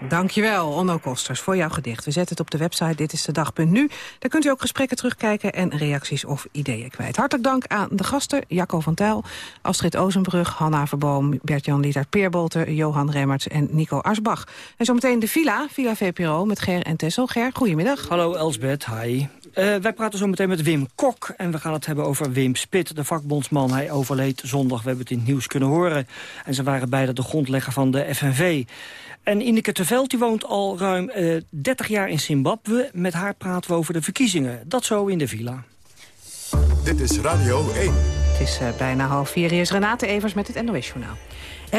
Dankjewel, Onno Kosters, voor jouw gedicht. We zetten het op de website Dit is de Dag.nu. Daar kunt u ook gesprekken terugkijken en reacties of ideeën kwijt. Hartelijk dank aan de gasten, Jacco van Tuyl, Astrid Ozenbrug, Hanna Verboom, Bert-Jan Lietaert Peerbolter, Johan Remmerts en Nico Arsbach. En zometeen de Villa, Villa VPRO met Ger en Tessel. Ger, goedemiddag. Hallo Elsbeth, hi. Uh, wij praten zo meteen met Wim Kok en we gaan het hebben over Wim Spit, de vakbondsman. Hij overleed zondag, we hebben het in het nieuws kunnen horen. En ze waren beide de grondlegger van de FNV. En Ineke Die woont al ruim uh, eh, 30 jaar in Zimbabwe. Met haar praten we over de verkiezingen. Dat zo in de villa. Dit is Radio 1. Het is uh, bijna half vier. Hier is Renate Evers met het NOS Journaal.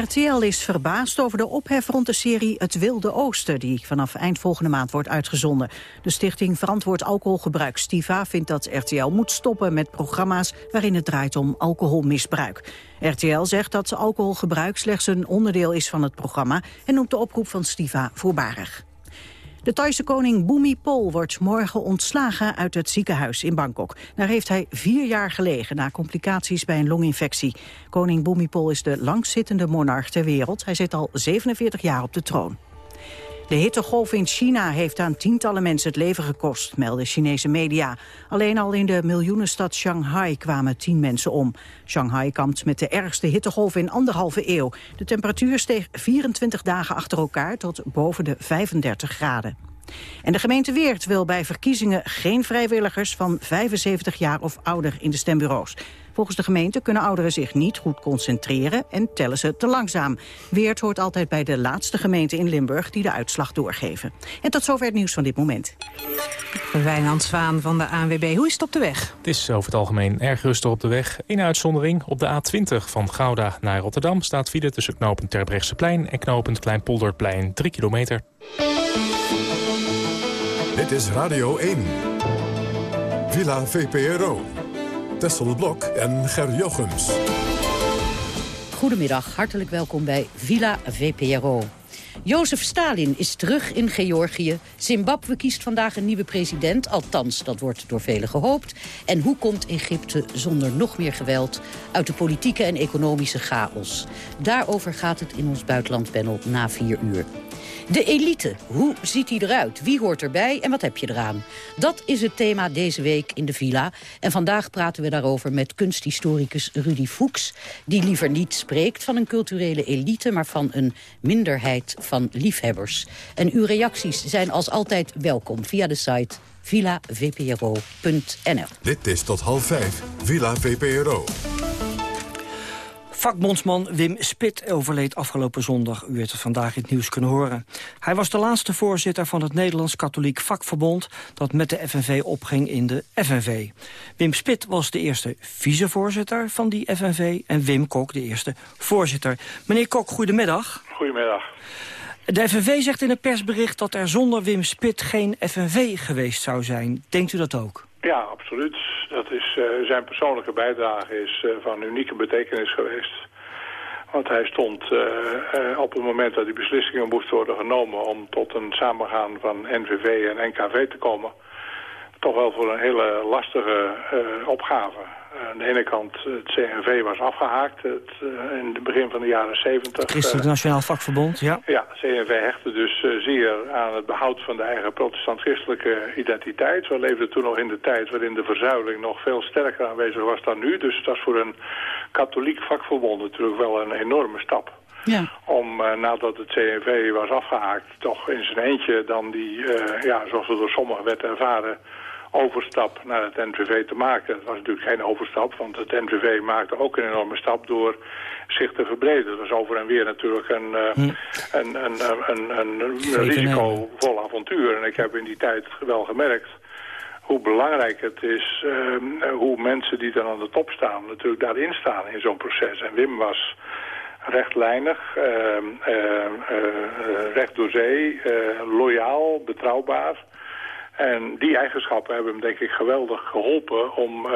RTL is verbaasd over de ophef rond de serie Het Wilde Oosten... die vanaf eind volgende maand wordt uitgezonden. De stichting Verantwoord Alcoholgebruik Stiva vindt dat RTL moet stoppen met programma's... waarin het draait om alcoholmisbruik. RTL zegt dat alcoholgebruik slechts een onderdeel is van het programma... en noemt de oproep van Stiva voorbarig. De Thaise koning Bhumipol wordt morgen ontslagen uit het ziekenhuis in Bangkok. Daar heeft hij vier jaar gelegen na complicaties bij een longinfectie. Koning Bhumipol is de langzittende monarch ter wereld. Hij zit al 47 jaar op de troon. De hittegolf in China heeft aan tientallen mensen het leven gekost, melden Chinese media. Alleen al in de miljoenenstad Shanghai kwamen tien mensen om. Shanghai kampt met de ergste hittegolf in anderhalve eeuw. De temperatuur steeg 24 dagen achter elkaar tot boven de 35 graden. En de gemeente Weert wil bij verkiezingen geen vrijwilligers van 75 jaar of ouder in de stembureaus. Volgens de gemeente kunnen ouderen zich niet goed concentreren en tellen ze te langzaam. Weert hoort altijd bij de laatste gemeente in Limburg die de uitslag doorgeven. En tot zover het nieuws van dit moment. Wijnand Zwaan van de ANWB. Hoe is het op de weg? Het is over het algemeen erg rustig op de weg. In uitzondering op de A20 van Gouda naar Rotterdam staat file tussen knooppunt Terbrechtseplein en knooppunt Kleinpolderplein 3 kilometer. Dit is Radio 1. Villa VPRO. Tessel Blok en Ger Jochems. Goedemiddag, hartelijk welkom bij Villa VPRO. Jozef Stalin is terug in Georgië. Zimbabwe kiest vandaag een nieuwe president. Althans, dat wordt door velen gehoopt. En hoe komt Egypte zonder nog meer geweld... uit de politieke en economische chaos? Daarover gaat het in ons buitenlandpanel na vier uur. De elite, hoe ziet die eruit? Wie hoort erbij en wat heb je eraan? Dat is het thema deze week in de villa. En vandaag praten we daarover met kunsthistoricus Rudy Fuchs... die liever niet spreekt van een culturele elite... maar van een minderheid van liefhebbers. En uw reacties zijn als altijd welkom via de site villavpro.nl. Dit is tot half vijf, Villa VPRO. Vakbondsman Wim Spit overleed afgelopen zondag. U heeft het vandaag in het nieuws kunnen horen. Hij was de laatste voorzitter van het Nederlands Katholiek Vakverbond... dat met de FNV opging in de FNV. Wim Spit was de eerste vicevoorzitter van die FNV... en Wim Kok de eerste voorzitter. Meneer Kok, goedemiddag. Goedemiddag. De FNV zegt in een persbericht dat er zonder Wim Spit geen FNV geweest zou zijn. Denkt u dat ook? Ja, absoluut. Dat is, uh, zijn persoonlijke bijdrage is uh, van unieke betekenis geweest. Want hij stond uh, op het moment dat die beslissingen moesten worden genomen... om tot een samengaan van NVV en NKV te komen... toch wel voor een hele lastige opgave. Aan de ene kant het CNV was afgehaakt het, uh, in het begin van de jaren 70. Christelijk uh, Nationaal Vakverbond, ja. Ja, CNV hechtte dus uh, zeer aan het behoud van de eigen protestant-christelijke identiteit. We leefden toen nog in de tijd waarin de verzuiling nog veel sterker aanwezig was dan nu. Dus dat is voor een katholiek vakverbond natuurlijk wel een enorme stap. Ja. Om nadat het CNV was afgehaakt toch in zijn eentje dan die, ja, zoals het door sommigen werd ervaren overstap naar het NVV te maken. Dat was natuurlijk geen overstap, want het NVV maakte ook een enorme stap door zich te verbreden. Dat was over en weer natuurlijk een, uh, hm. een, een, een, een, een risicovol avontuur. En ik heb in die tijd wel gemerkt hoe belangrijk het is, uh, hoe mensen die dan aan de top staan natuurlijk daarin staan in zo'n proces. En Wim was rechtlijnig, uh, recht door zee, loyaal, betrouwbaar. En die eigenschappen hebben hem denk ik geweldig geholpen om uh,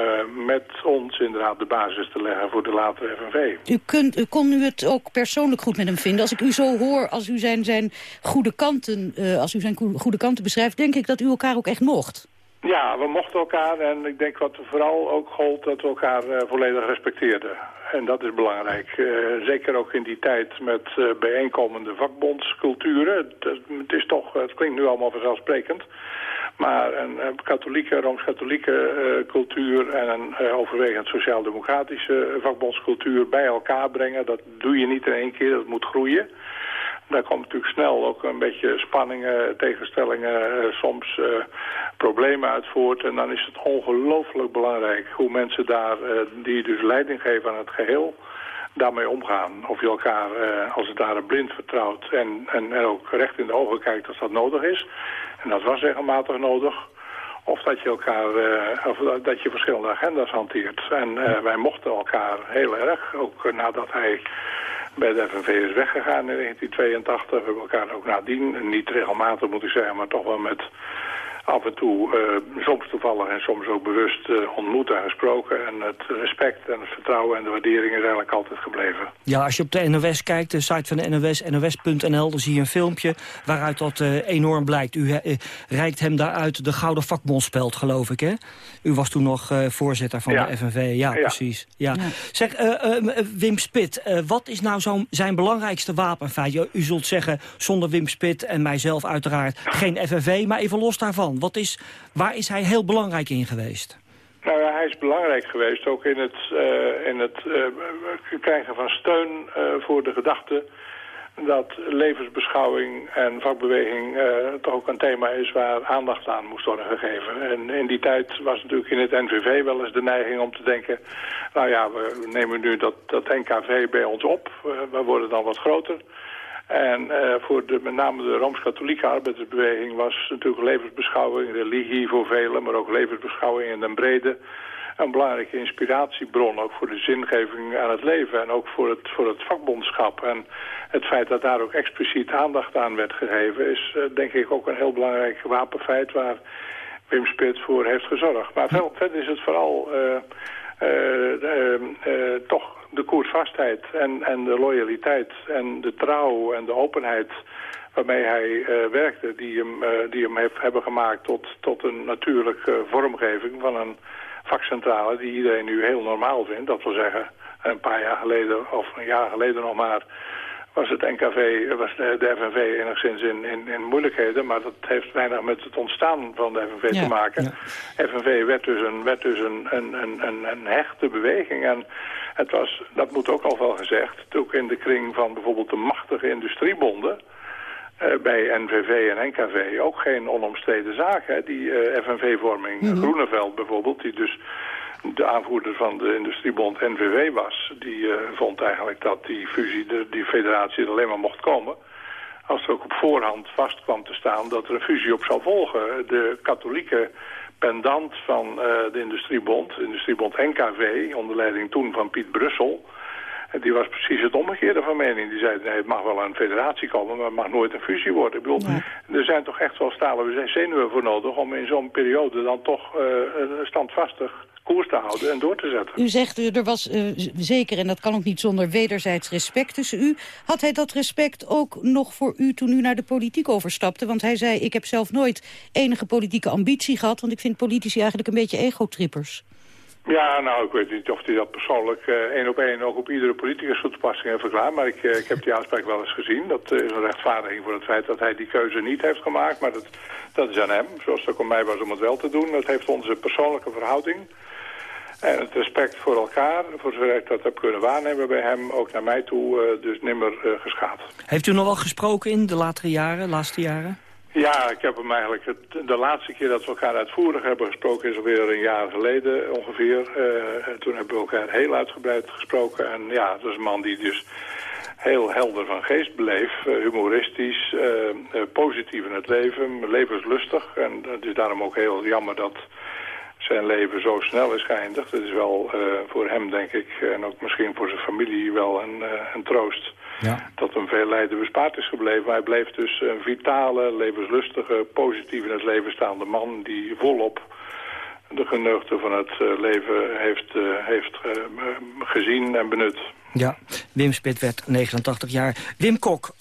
met ons inderdaad de basis te leggen voor de latere FNV. U, kunt, u kon u het ook persoonlijk goed met hem vinden. Als ik u zo hoor, als u zijn, zijn, goede, kanten, uh, als u zijn goede kanten beschrijft, denk ik dat u elkaar ook echt mocht. Ja, we mochten elkaar en ik denk wat vooral ook gold dat we elkaar uh, volledig respecteerden. En dat is belangrijk. Uh, zeker ook in die tijd met uh, bijeenkomende vakbondsculturen. Het, het, is toch, het klinkt nu allemaal vanzelfsprekend. Maar een katholieke, rooms-katholieke cultuur en een overwegend sociaal-democratische vakbondscultuur bij elkaar brengen, dat doe je niet in één keer, dat moet groeien. Daar komt natuurlijk snel ook een beetje spanningen, tegenstellingen, uh, soms uh, problemen uit voort. En dan is het ongelooflijk belangrijk hoe mensen daar, uh, die dus leiding geven aan het geheel, daarmee omgaan. Of je elkaar als het ware blind vertrouwt en, en, en ook recht in de ogen kijkt als dat nodig is. En dat was regelmatig nodig. Of dat je elkaar, of dat je verschillende agenda's hanteert. En wij mochten elkaar heel erg, ook nadat hij bij de FNV is weggegaan in 1982. We hebben elkaar ook nadien, niet regelmatig moet ik zeggen, maar toch wel met af en toe, uh, soms toevallig en soms ook bewust uh, ontmoet en gesproken. En het respect en het vertrouwen en de waardering is eigenlijk altijd gebleven. Ja, als je op de NOS kijkt, de site van de NOS, nos.nl, dan zie je een filmpje waaruit dat uh, enorm blijkt. U reikt hem daaruit de Gouden Vakbondspeld, geloof ik, hè? U was toen nog voorzitter van ja. de FNV. Ja, ja. precies. Ja. ja. Zeg, Wim Spit, wat is nou zo zijn belangrijkste wapenfeit? U zult zeggen, zonder Wim Spit en mijzelf uiteraard geen FNV, maar even los daarvan. Wat is, waar is hij heel belangrijk in geweest? Nou ja, hij is belangrijk geweest ook in het, uh, in het uh, krijgen van steun uh, voor de gedachte dat levensbeschouwing en vakbeweging toch ook een thema is waar aandacht aan moest worden gegeven. En in die tijd was natuurlijk in het NVV wel eens de neiging om te denken, nou ja, we nemen nu dat, dat NKV bij ons op, we worden dan wat groter. En uh, voor de, met name de Rooms-Katholieke arbeidersbeweging was natuurlijk levensbeschouwing, religie voor velen, maar ook levensbeschouwing in den brede een belangrijke inspiratiebron, ook voor de zingeving aan het leven en ook voor het, voor het vakbondschap. En het feit dat daar ook expliciet aandacht aan werd gegeven is uh, denk ik ook een heel belangrijk wapenfeit waar Wim Spit voor heeft gezorgd. Maar verder is het vooral uh, toch de koersvastheid en, en de loyaliteit en de trouw en de openheid waarmee hij werkte, die hem, die hem heeft, hebben gemaakt tot, tot een natuurlijke vormgeving van een vakcentrale die iedereen nu heel normaal vindt. Dat wil zeggen, een paar jaar geleden, of een jaar geleden nog maar, was het NKV, was de, de FNV enigszins in, in, in, moeilijkheden. Maar dat heeft weinig met het ontstaan van de FNV ja, te maken. Ja. FNV werd dus, een, werd dus een, een, een, een, hechte beweging. En het was, dat moet ook al wel gezegd, ook in de kring van bijvoorbeeld de machtige industriebonden... Uh, bij NVV en NKV ook geen onomstreden zaak. Hè? Die uh, FNV-vorming, mm -hmm. Groeneveld bijvoorbeeld, die dus de aanvoerder van de industriebond NVW was... die uh, vond eigenlijk dat die fusie, de, die federatie er alleen maar mocht komen... als er ook op voorhand vast kwam te staan dat er een fusie op zou volgen. De katholieke pendant van uh, de industriebond, industriebond NKV... onder leiding toen van Piet Brussel... Die was precies het omgekeerde van mening. Die zei, nee, het mag wel een federatie komen, maar het mag nooit een fusie worden. Ik bedoel, er zijn toch echt wel stalen zenuwen voor nodig om in zo'n periode dan toch uh, standvastig koers te houden en door te zetten. U zegt, er was uh, zeker, en dat kan ook niet zonder wederzijds respect tussen u. Had hij dat respect ook nog voor u toen u naar de politiek overstapte? Want hij zei, ik heb zelf nooit enige politieke ambitie gehad... want ik vind politici eigenlijk een beetje egotrippers. Ja, nou, ik weet niet of hij dat persoonlijk uh, één op één ook op iedere politicus toepassing heeft verklaard. Maar ik, uh, ik heb die uitspraak wel eens gezien. Dat is een rechtvaardiging voor het feit dat hij die keuze niet heeft gemaakt. Maar dat, dat is aan hem, zoals het ook aan mij was om het wel te doen. Dat heeft onze persoonlijke verhouding en het respect voor elkaar, voor zover ik dat heb kunnen waarnemen bij hem, ook naar mij toe, uh, dus nimmer geschaad. Heeft u nog wel gesproken in de latere jaren, laatste jaren? Ja, ik heb hem eigenlijk... Het, de laatste keer dat we elkaar uitvoerig hebben gesproken is alweer een jaar geleden ongeveer. Uh, toen hebben we elkaar heel uitgebreid gesproken. En ja, dat is een man die dus heel helder van geest bleef. Uh, humoristisch, uh, positief in het leven, levenslustig. En het is daarom ook heel jammer dat zijn leven zo snel is geëindigd. Het is wel voor hem, denk ik, en ook misschien voor zijn familie wel een, een troost... Ja. Dat hem veel lijden bespaard is gebleven. Maar hij bleef dus een vitale, levenslustige, positief in het leven staande man... die volop de geneugten van het uh, leven heeft, heeft gezien en benut. Ja, Wim Spit werd 89 jaar. Wim Kok,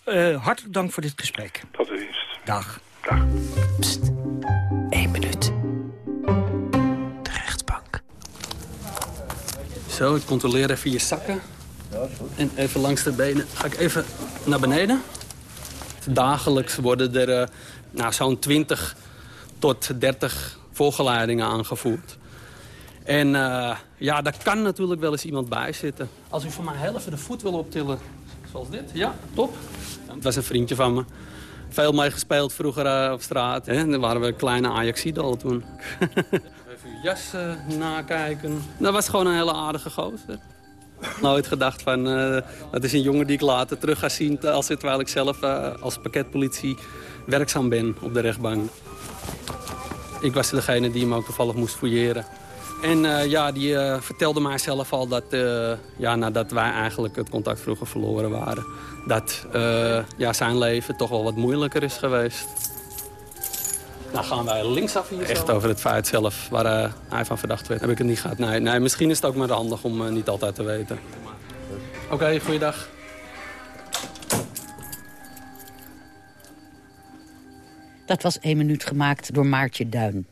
hartelijk dank voor dit gesprek. Tot de dienst. Dag. Dag. Pst, Zo, ik controleer even je zakken. En even langs de benen. Ga ik even naar beneden. Dagelijks worden er uh, nou, zo'n 20 tot 30 volgeleidingen aangevoerd. En uh, ja, daar kan natuurlijk wel eens iemand bij zitten. Als u voor mij even de voet wil optillen, zoals dit. Ja, top. Dat was een vriendje van me. Veel mee gespeeld vroeger uh, op straat. Hè? Dan waren we kleine Ajaxide al toen. *laughs* even uw jas uh, nakijken. Dat was gewoon een hele aardige gozer. Nooit gedacht van, dat is een jongen die ik later terug ga zien... Als, terwijl ik zelf als pakketpolitie werkzaam ben op de rechtbank. Ik was degene die hem ook toevallig moest fouilleren. En ja, die vertelde mij zelf al dat ja, nadat wij eigenlijk het contact vroeger verloren waren... dat ja, zijn leven toch wel wat moeilijker is geweest. Nou gaan wij linksaf hier Echt zo. over het feit zelf waar hij van verdacht werd. Heb ik het niet gehad. Nee, nee misschien is het ook maar handig om niet altijd te weten. Oké, okay, goeiedag. Dat was één minuut gemaakt door Maartje Duin.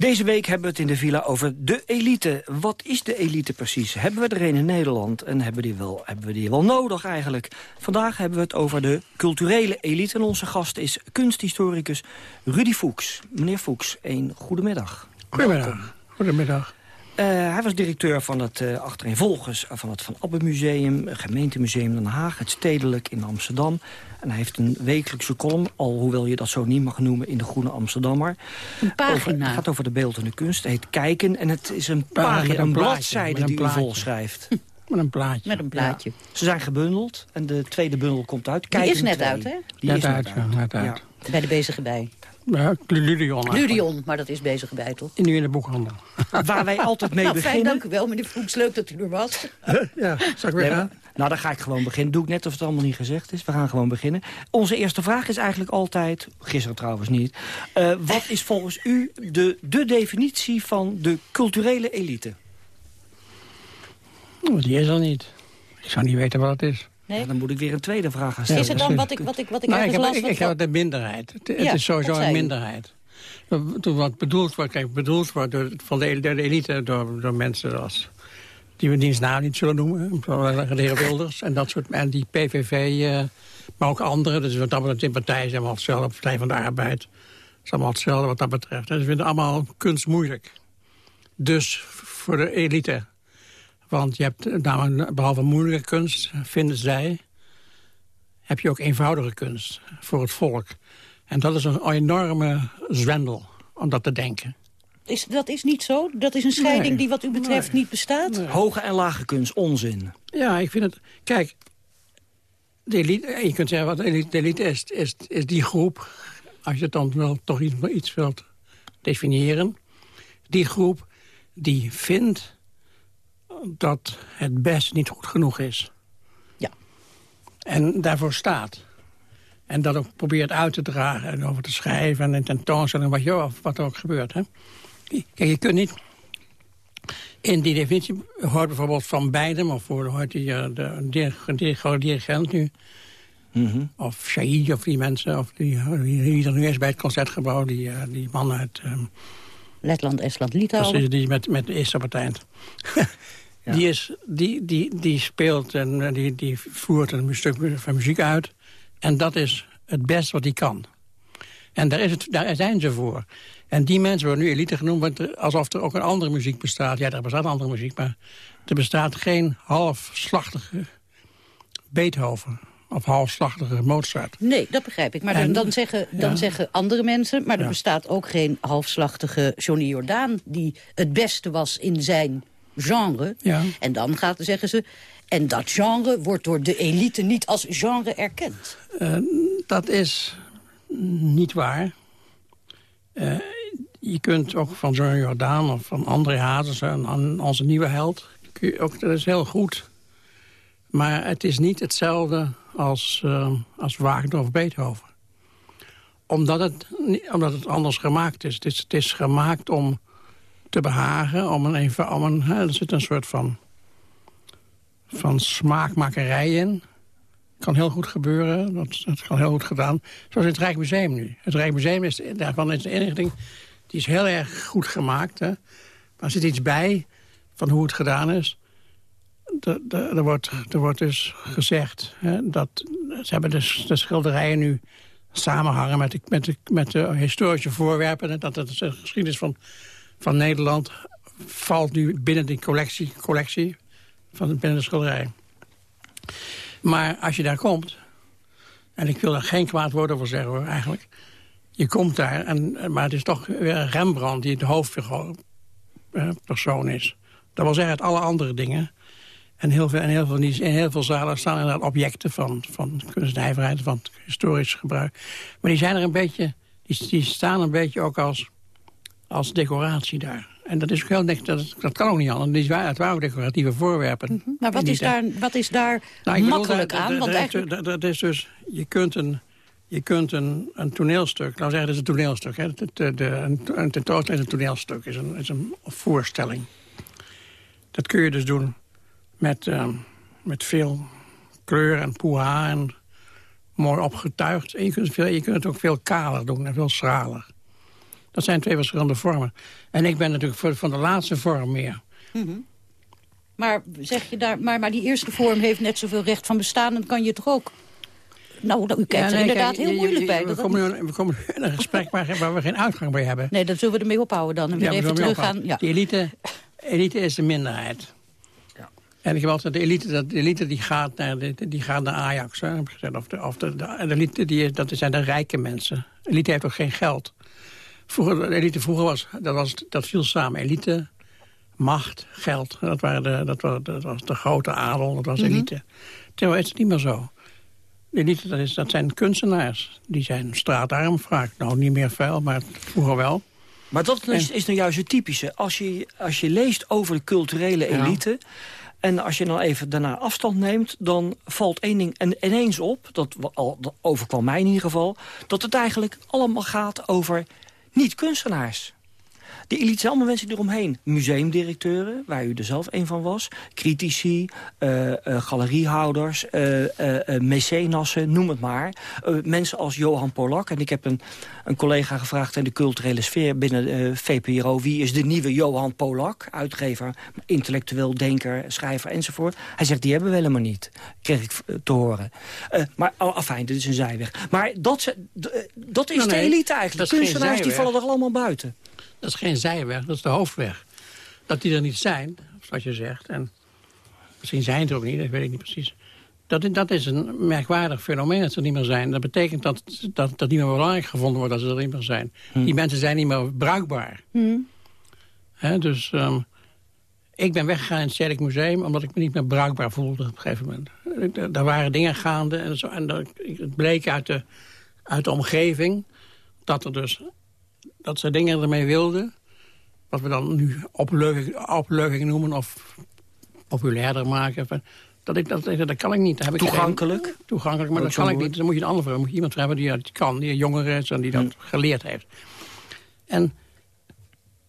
Deze week hebben we het in de villa over de elite. Wat is de elite precies? Hebben we er een in Nederland en hebben, die wel, hebben we die wel nodig eigenlijk? Vandaag hebben we het over de culturele elite. En onze gast is kunsthistoricus Rudy Fuchs. Meneer Fuchs, een goedemiddag. Goedemiddag. Goedemiddag. Uh, hij was directeur van het uh, achtereenvolgens van het Van Abbe Museum, gemeentemuseum Den Haag, het Stedelijk in Amsterdam. En hij heeft een wekelijkse column, hoewel je dat zo niet mag noemen... in de Groene Amsterdammer. Een pagina. het gaat over de beeldende kunst. Het heet Kijken en het is een pagina, een, bladzijde die u vol schrijft. *laughs* Met een plaatje. Met een plaatje. Ze zijn gebundeld en de tweede bundel komt uit. Kijken die is net uit, hè? Die net is uit, uit. Net uit. Bij de bezige bij. Ja, Ludion. Ludion, maar dat is bezig bij, toch? Nu in de boekhandel. Waar wij altijd mee *laughs* nou, beginnen. Fijn, dank u wel, meneer Fuchs. Leuk dat u er was. ja, zal ik weer gaan? Nou, dan ga ik gewoon beginnen. Doe ik net of het allemaal niet gezegd is. We gaan gewoon beginnen. Onze eerste vraag is eigenlijk altijd, gisteren trouwens niet... Uh, wat is volgens u de, de definitie van de culturele elite? Oh, die is er niet. Ik zou niet weten wat het is. Nee? dan moet ik weer een tweede vraag gaan stellen. Is het dan wat ik, wat ik, wat ik nou, ik heb, las? Ik, ik heb de minderheid. Het, het is sowieso een minderheid. Wat bedoeld wordt, kijk, bedoeld wordt door, van de, de elite door, door mensen als die we diens naam niet zullen noemen. De heer *laughs* Wilders en dat soort. En die PVV, uh, maar ook anderen. Dus wat dat betreft, in partij zijn allemaal hetzelfde. Partij van de Arbeid is allemaal hetzelfde wat dat betreft. En ze vinden allemaal kunst moeilijk. Dus voor de elite. Want je hebt namelijk, behalve moeilijke kunst, vinden zij... heb je ook eenvoudige kunst voor het volk. En dat is een enorme zwendel om dat te denken. Is, dat is niet zo? Dat is een scheiding die wat u betreft niet bestaat? Hoge en lage kunst, onzin. Ja, ik vind het... Kijk, de elite, je kunt zeggen wat de elite, is, is, is die groep... als je het dan wel toch iets, iets wilt definiëren... die groep die vindt dat het best niet goed genoeg is. Ja. En daarvoor staat. En dat ook probeert uit te dragen en over te schrijven... en in tentoonstelling, wat, je, wat er ook gebeurt. Hè? Kijk, je kunt niet... In die definitie hoort bijvoorbeeld van beiden... of hoort die, uh, de, de, dirigent nu... Mm Of Shahid, of die mensen, of die, die er nu is bij het Concertgebouw... die, uh, die man uit... Um, Letland, Estland, Litouwen. Die met, met de eerste partij. *laughs* ja. die, is, die, die, die speelt en eh, die, die voert een stuk van muziek uit. En dat is het best wat hij kan. En daar, is het, daar zijn ze voor. En die mensen worden nu elite genoemd, want alsof er ook een andere muziek bestaat. Ja, er bestaat andere muziek, maar er bestaat geen halfslachtige Beethoven of halfslachtige Mozart. Nee, dat begrijp ik. Maar dan, dan, zeggen, dan zeggen andere mensen... maar er bestaat ook geen halfslachtige Johnny Jordaan... die het beste was in zijn genre. Ja. En dan gaat, zeggen ze... en dat genre wordt door de elite niet als genre erkend. Uh, dat is niet waar. Uh, je kunt ook van John Jordaan of van André Hazes... en onze nieuwe held, ook, dat is heel goed. Maar het is niet hetzelfde als, uh, als Wagner of Beethoven. Omdat het, omdat het anders gemaakt is. Het, is. het is gemaakt om te behagen, om een, even, om een, hè, er zit een soort van, van smaakmakerij in. kan heel goed gebeuren, dat, dat kan heel goed gedaan. Zoals in het Rijksmuseum nu. Het Rijksmuseum is, daarvan is de inrichting, die is heel erg goed gemaakt. Hè. Maar er zit iets bij van hoe het gedaan is. Er wordt, wordt dus gezegd hè, dat ze hebben dus de schilderijen nu samenhangen met de, met de, met de historische voorwerpen. En dat het de geschiedenis van, van Nederland valt nu binnen die collectie, collectie van binnen de schilderij. Maar als je daar komt, en ik wil er geen kwaad woord over zeggen hoor, eigenlijk. Je komt daar, en, maar het is toch weer Rembrandt die het hoofdpersoon is. Dat wil zeggen, het alle andere dingen. En heel veel, en heel veel, in heel veel zalen staan inderdaad objecten van, van kunstnijverheid, van historisch gebruik. Maar die zijn er een beetje, die, die staan een beetje ook als, als decoratie daar. En dat is ook heel dat, dat kan ook niet anders. Het waren decoratieve voorwerpen. Mhm. Maar wat is, daar, wat is daar nou, makkelijk aan? Want eigenlijk... dat, is dus, je kunt een, je kunt een, een toneelstuk, nou zeggen het is een toneelstuk. Hè? De, een, tentoonstelling is een toneelstuk, is een, is een voorstelling. Dat kun je dus doen met, uh, met veel kleur en poeha en mooi opgetuigd. Je kunt, veel, je kunt het ook veel kaler doen en veel schraler. Dat zijn twee verschillende vormen. En ik ben natuurlijk van de laatste vorm meer. Mm Maar zeg je daar, maar, maar die eerste vorm heeft net zoveel recht van bestaan... dan kan je toch ook... Nou, nou u kijkt er inderdaad heel moeilijk bij. We komen, nu, we komen in een gesprek waar, waar, we geen uitgang bij hebben. Nee, dat zullen we ermee ophouden dan. En weer even teruggaan. Ja. De elite, elite is de minderheid. En ik heb altijd de elite, dat, de elite die gaat naar, die gaat naar Ajax. Hè, of de, of de, de, elite, die, dat zijn de rijke mensen. De elite heeft ook geen geld. Vroeger, de elite vroeger was, dat, was, dat viel samen. Elite, macht, geld. Dat, waren de, dat, was, dat was de grote adel, dat was mm -hmm. elite. Terwijl is het niet meer zo. Elite, dat, is, dat zijn kunstenaars. Die zijn straatarm vaak. Nou, niet meer veel, maar vroeger wel. Maar dat is, is nou juist het typische. Als je, als je leest over de culturele elite... En als je dan even daarna afstand neemt, dan valt één ding ineens op... Dat, al, dat overkwam mij in ieder geval... dat het eigenlijk allemaal gaat over niet-kunstenaars. De elite zijn allemaal mensen eromheen. Museumdirecteuren, waar u er zelf een van was. Critici, uh, uh, galeriehouders, uh, mecenassen, noem het maar. mensen als Johan Polak. En ik heb een, een collega gevraagd in de culturele sfeer binnen VPRO... wie is de nieuwe Johan Polak? Uitgever, intellectueel denker, schrijver enzovoort. Hij zegt, die hebben we helemaal niet. Kreeg ik te horen. maar oh, afijn, dit is een zijweg. Maar dat, dat is nou, de elite eigenlijk. Kunstenaars die vallen er allemaal buiten. Dat is geen zijweg, dat is de hoofdweg. Dat die er niet zijn, zoals je zegt. En misschien zijn ze er ook niet, dat weet ik niet precies. Dat, dat is een merkwaardig fenomeen dat ze er niet meer zijn. Dat betekent dat, dat dat niet meer belangrijk gevonden wordt dat ze er niet meer zijn. Hm. Die mensen zijn niet meer bruikbaar. Hm. dus um, ik ben weggegaan in het Stedelijk Museum... omdat ik me niet meer bruikbaar voelde op een gegeven moment. Daar waren dingen gaande en, zo, en het bleek uit de, uit de omgeving... dat er dus dat ze dingen ermee wilden... wat we dan nu opleuging, noemen of populairder maken... Dat, ik, dat, dat kan ik niet. heb ik toegankelijk? toegankelijk, maar dat kan ik niet. Dan moet je een ander moet je iemand hebben die dat kan, die jonger is en die dat hm. geleerd heeft. En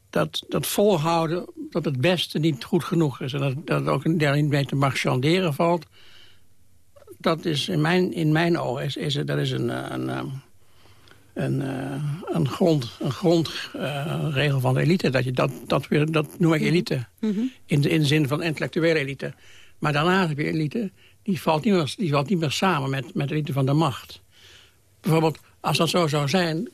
dat, dat volhouden dat het beste niet goed genoeg is... en dat, dat ook daar niet mee te marchanderen valt... dat is in mijn, in mijn ogen is, is, dat is een, een, een, uh, een, grond, een grondregel van de elite. Dat, je dat, dat, weer, dat noem ik mhm. elite. Mm -hmm. in, de, in de zin van intellectuele elite. Maar daarna heb je elite, die valt niet meer, die valt niet meer samen met, met de elite van de macht. Bijvoorbeeld, als dat zo zou zijn...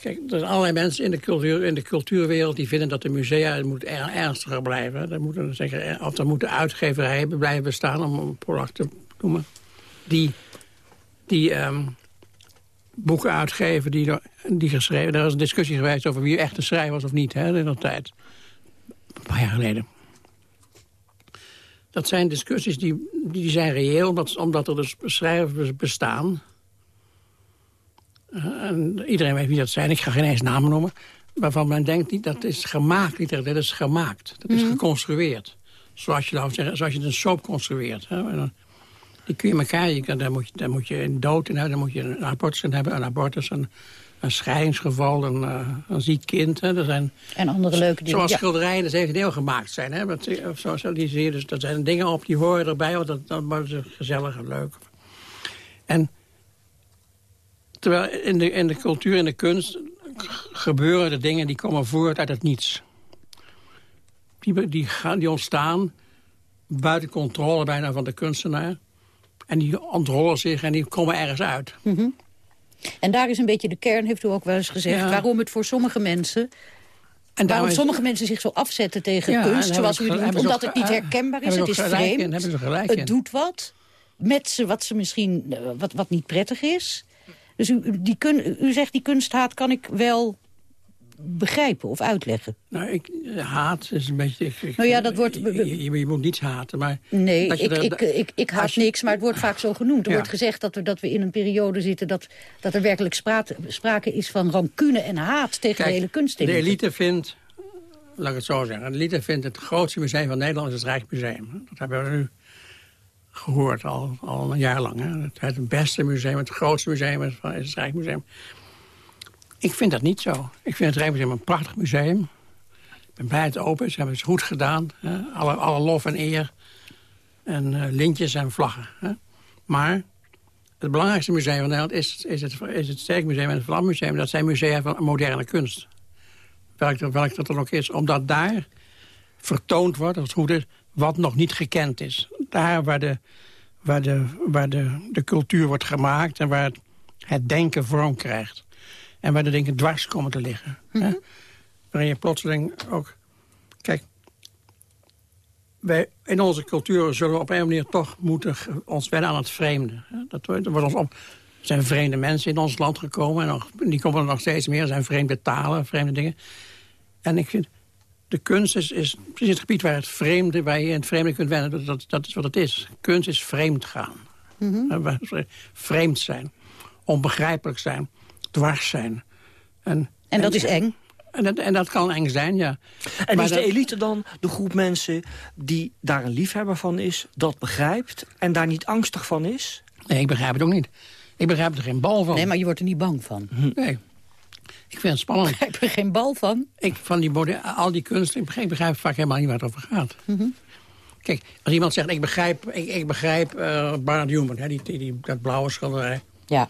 Kijk, er zijn allerlei mensen in de, cultuur, in de cultuurwereld... die vinden dat de musea moet ernstiger blijven. Er moeten, zeker, of er moeten uitgeverijen blijven bestaan, om een product te noemen. Die, die um, boeken uitgeven die, die geschreven... Er is een discussie geweest over wie echt de schrijver was of niet hè, in dat tijd. Een paar jaar geleden. Dat zijn discussies die, die zijn reëel, omdat, omdat er dus schrijvers bestaan. Uh, en iedereen weet wie dat zijn. Ik ga geen eens namen noemen. Waarvan men denkt, niet dat is gemaakt. Niet dat is gemaakt. Dat is mhm. geconstrueerd. Zoals je, zeggen, zoals je een soap construeert. Hè. Die kun je elkaar, je kan, daar, moet je, daar moet je een dood in hebben, dan moet je een abortus in hebben, een abortus, een, een scheidingsgeval, een, een ziek kind. Hè. Er zijn, en andere leuke dingen. Zoals schilderijen dus eventueel gemaakt zijn. Hè. Dat, of zo, die zie je, dus, dat zijn dingen op, die horen erbij, want dat, dat wordt gezellig en leuk. En terwijl in de, in de cultuur en de kunst gebeuren de dingen die komen voort uit het niets. die, die, gaan, die ontstaan buiten controle bijna van de kunstenaar. En die ontrollen zich en die komen ergens uit. Mhm. En daar is een beetje de kern, heeft u ook wel eens gezegd... waarom het voor sommige mensen... En waarom is... sommige mensen zich zo afzetten tegen kunst, zoals u omdat het niet herkenbaar is, het is vreemd, het doet wat... met ze wat ze misschien eh, wat, wat niet prettig is. Dus u, die kun, u zegt die kunsthaat kan ik wel begrijpen of uitleggen? Nou, ik, haat is een beetje... nou ja, dat wordt... Je, je, moet niets haten, maar... Nee, ik, ik, ik, ik, haat niks, maar het wordt vaak zo genoemd. Er wordt gezegd dat we, dat we in een periode zitten... dat, dat er werkelijk sprake, sprake is van rancune en haat tegen de hele kunst. de elite vindt, laat ik het zo zeggen... de elite vindt het grootste museum van Nederland is het Rijksmuseum. Dat hebben we nu gehoord al, al een jaar lang. Hè. Het, het beste museum, het grootste museum is het Rijksmuseum. Ik vind dat niet zo. Ik vind het Rijksmuseum een prachtig museum. Ik ben blij dat het open is. Ze hebben het goed gedaan. Hè? Alle, alle lof en eer. En uh, lintjes en vlaggen. Hè? Maar het belangrijkste museum van Nederland is, is, het, is het Sterkmuseum en het Vlammuseum. Dat zijn musea van moderne kunst. Welk, dat dan ook is. Omdat daar vertoond wordt, het goed wat nog niet gekend is. Daar waar de, waar de, waar de, de cultuur wordt gemaakt en waar het, het denken vorm krijgt. En waar de dingen dwars komen te liggen. Mm -hmm. Waarin je plotseling ook... Kijk, wij, in onze cultuur zullen we op een manier toch moeten ons wennen aan het vreemde. Dat, wordt ons op, er zijn vreemde mensen in ons land gekomen. En nog, die komen er nog steeds meer. Er zijn vreemde talen, vreemde dingen. En ik vind, de kunst is, is precies het gebied waar, het vreemde, waar je in het vreemde kunt wennen. Dat, dat is wat het is. Kunst is vreemd gaan. Mm -hmm. Vreemd zijn. Onbegrijpelijk zijn dwars zijn. En, en dat is eng? En dat, en dat kan eng zijn, ja. En is de elite dan de groep mensen die daar een liefhebber van is... dat begrijpt en daar niet angstig van is? Nee, ik begrijp het ook niet. Ik begrijp er geen bal van. Nee, maar je wordt er niet bang van. Hm. Nee. Ik vind het spannend. Ik begrijp er geen bal van? Ik, van die al die kunst, ik begrijp, ik begrijp vaak helemaal niet waar het over gaat. Mm Kijk, als iemand zegt, ik begrijp, ik, ik begrijp uh, Barnard Newman, hè, die, die, die, dat blauwe schilderij. Ja.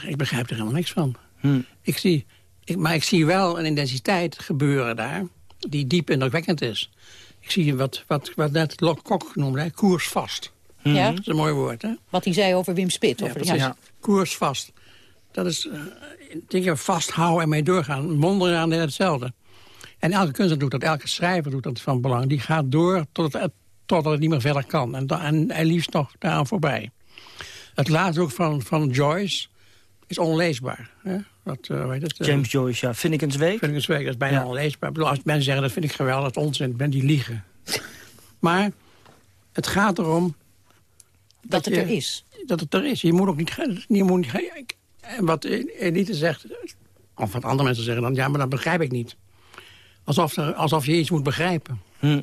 Ik begrijp er helemaal niks van. Hm. Ik zie, ik, maar ik zie wel een intensiteit gebeuren daar... die diep indrukwekkend is. Ik zie wat, wat, wat net Lok Kok noemde, koersvast. Hm. Ja? Dat is een mooi woord, hè? Wat hij zei over Wim Spit. Ja, over, ja. Koersvast. Dat is uh, dingen vasthouden en mee doorgaan. Mondriaan deed hetzelfde. En elke kunstenaar doet dat, elke schrijver doet dat van belang. Die gaat door tot het, totdat het niet meer verder kan. En, en, en liefst nog daaraan voorbij. Het laatste ook van, van Joyce is onleesbaar. Hè? Wat, uh, weet het, uh, James Joyce, ja. Vind ik een zweek? Vind ik een zweek, dat is bijna onleesbaar. Ik bedoel, als mensen zeggen, dat vind ik geweldig, dat onzin, ben die liegen. maar het gaat erom... Dat, dat het je, er is. Dat het er is. Je moet ook niet... Je moet niet en wat Elite zegt, of wat andere mensen zeggen dan... ja, maar dat begrijp ik niet. Alsof, er, alsof je iets moet begrijpen. Hm.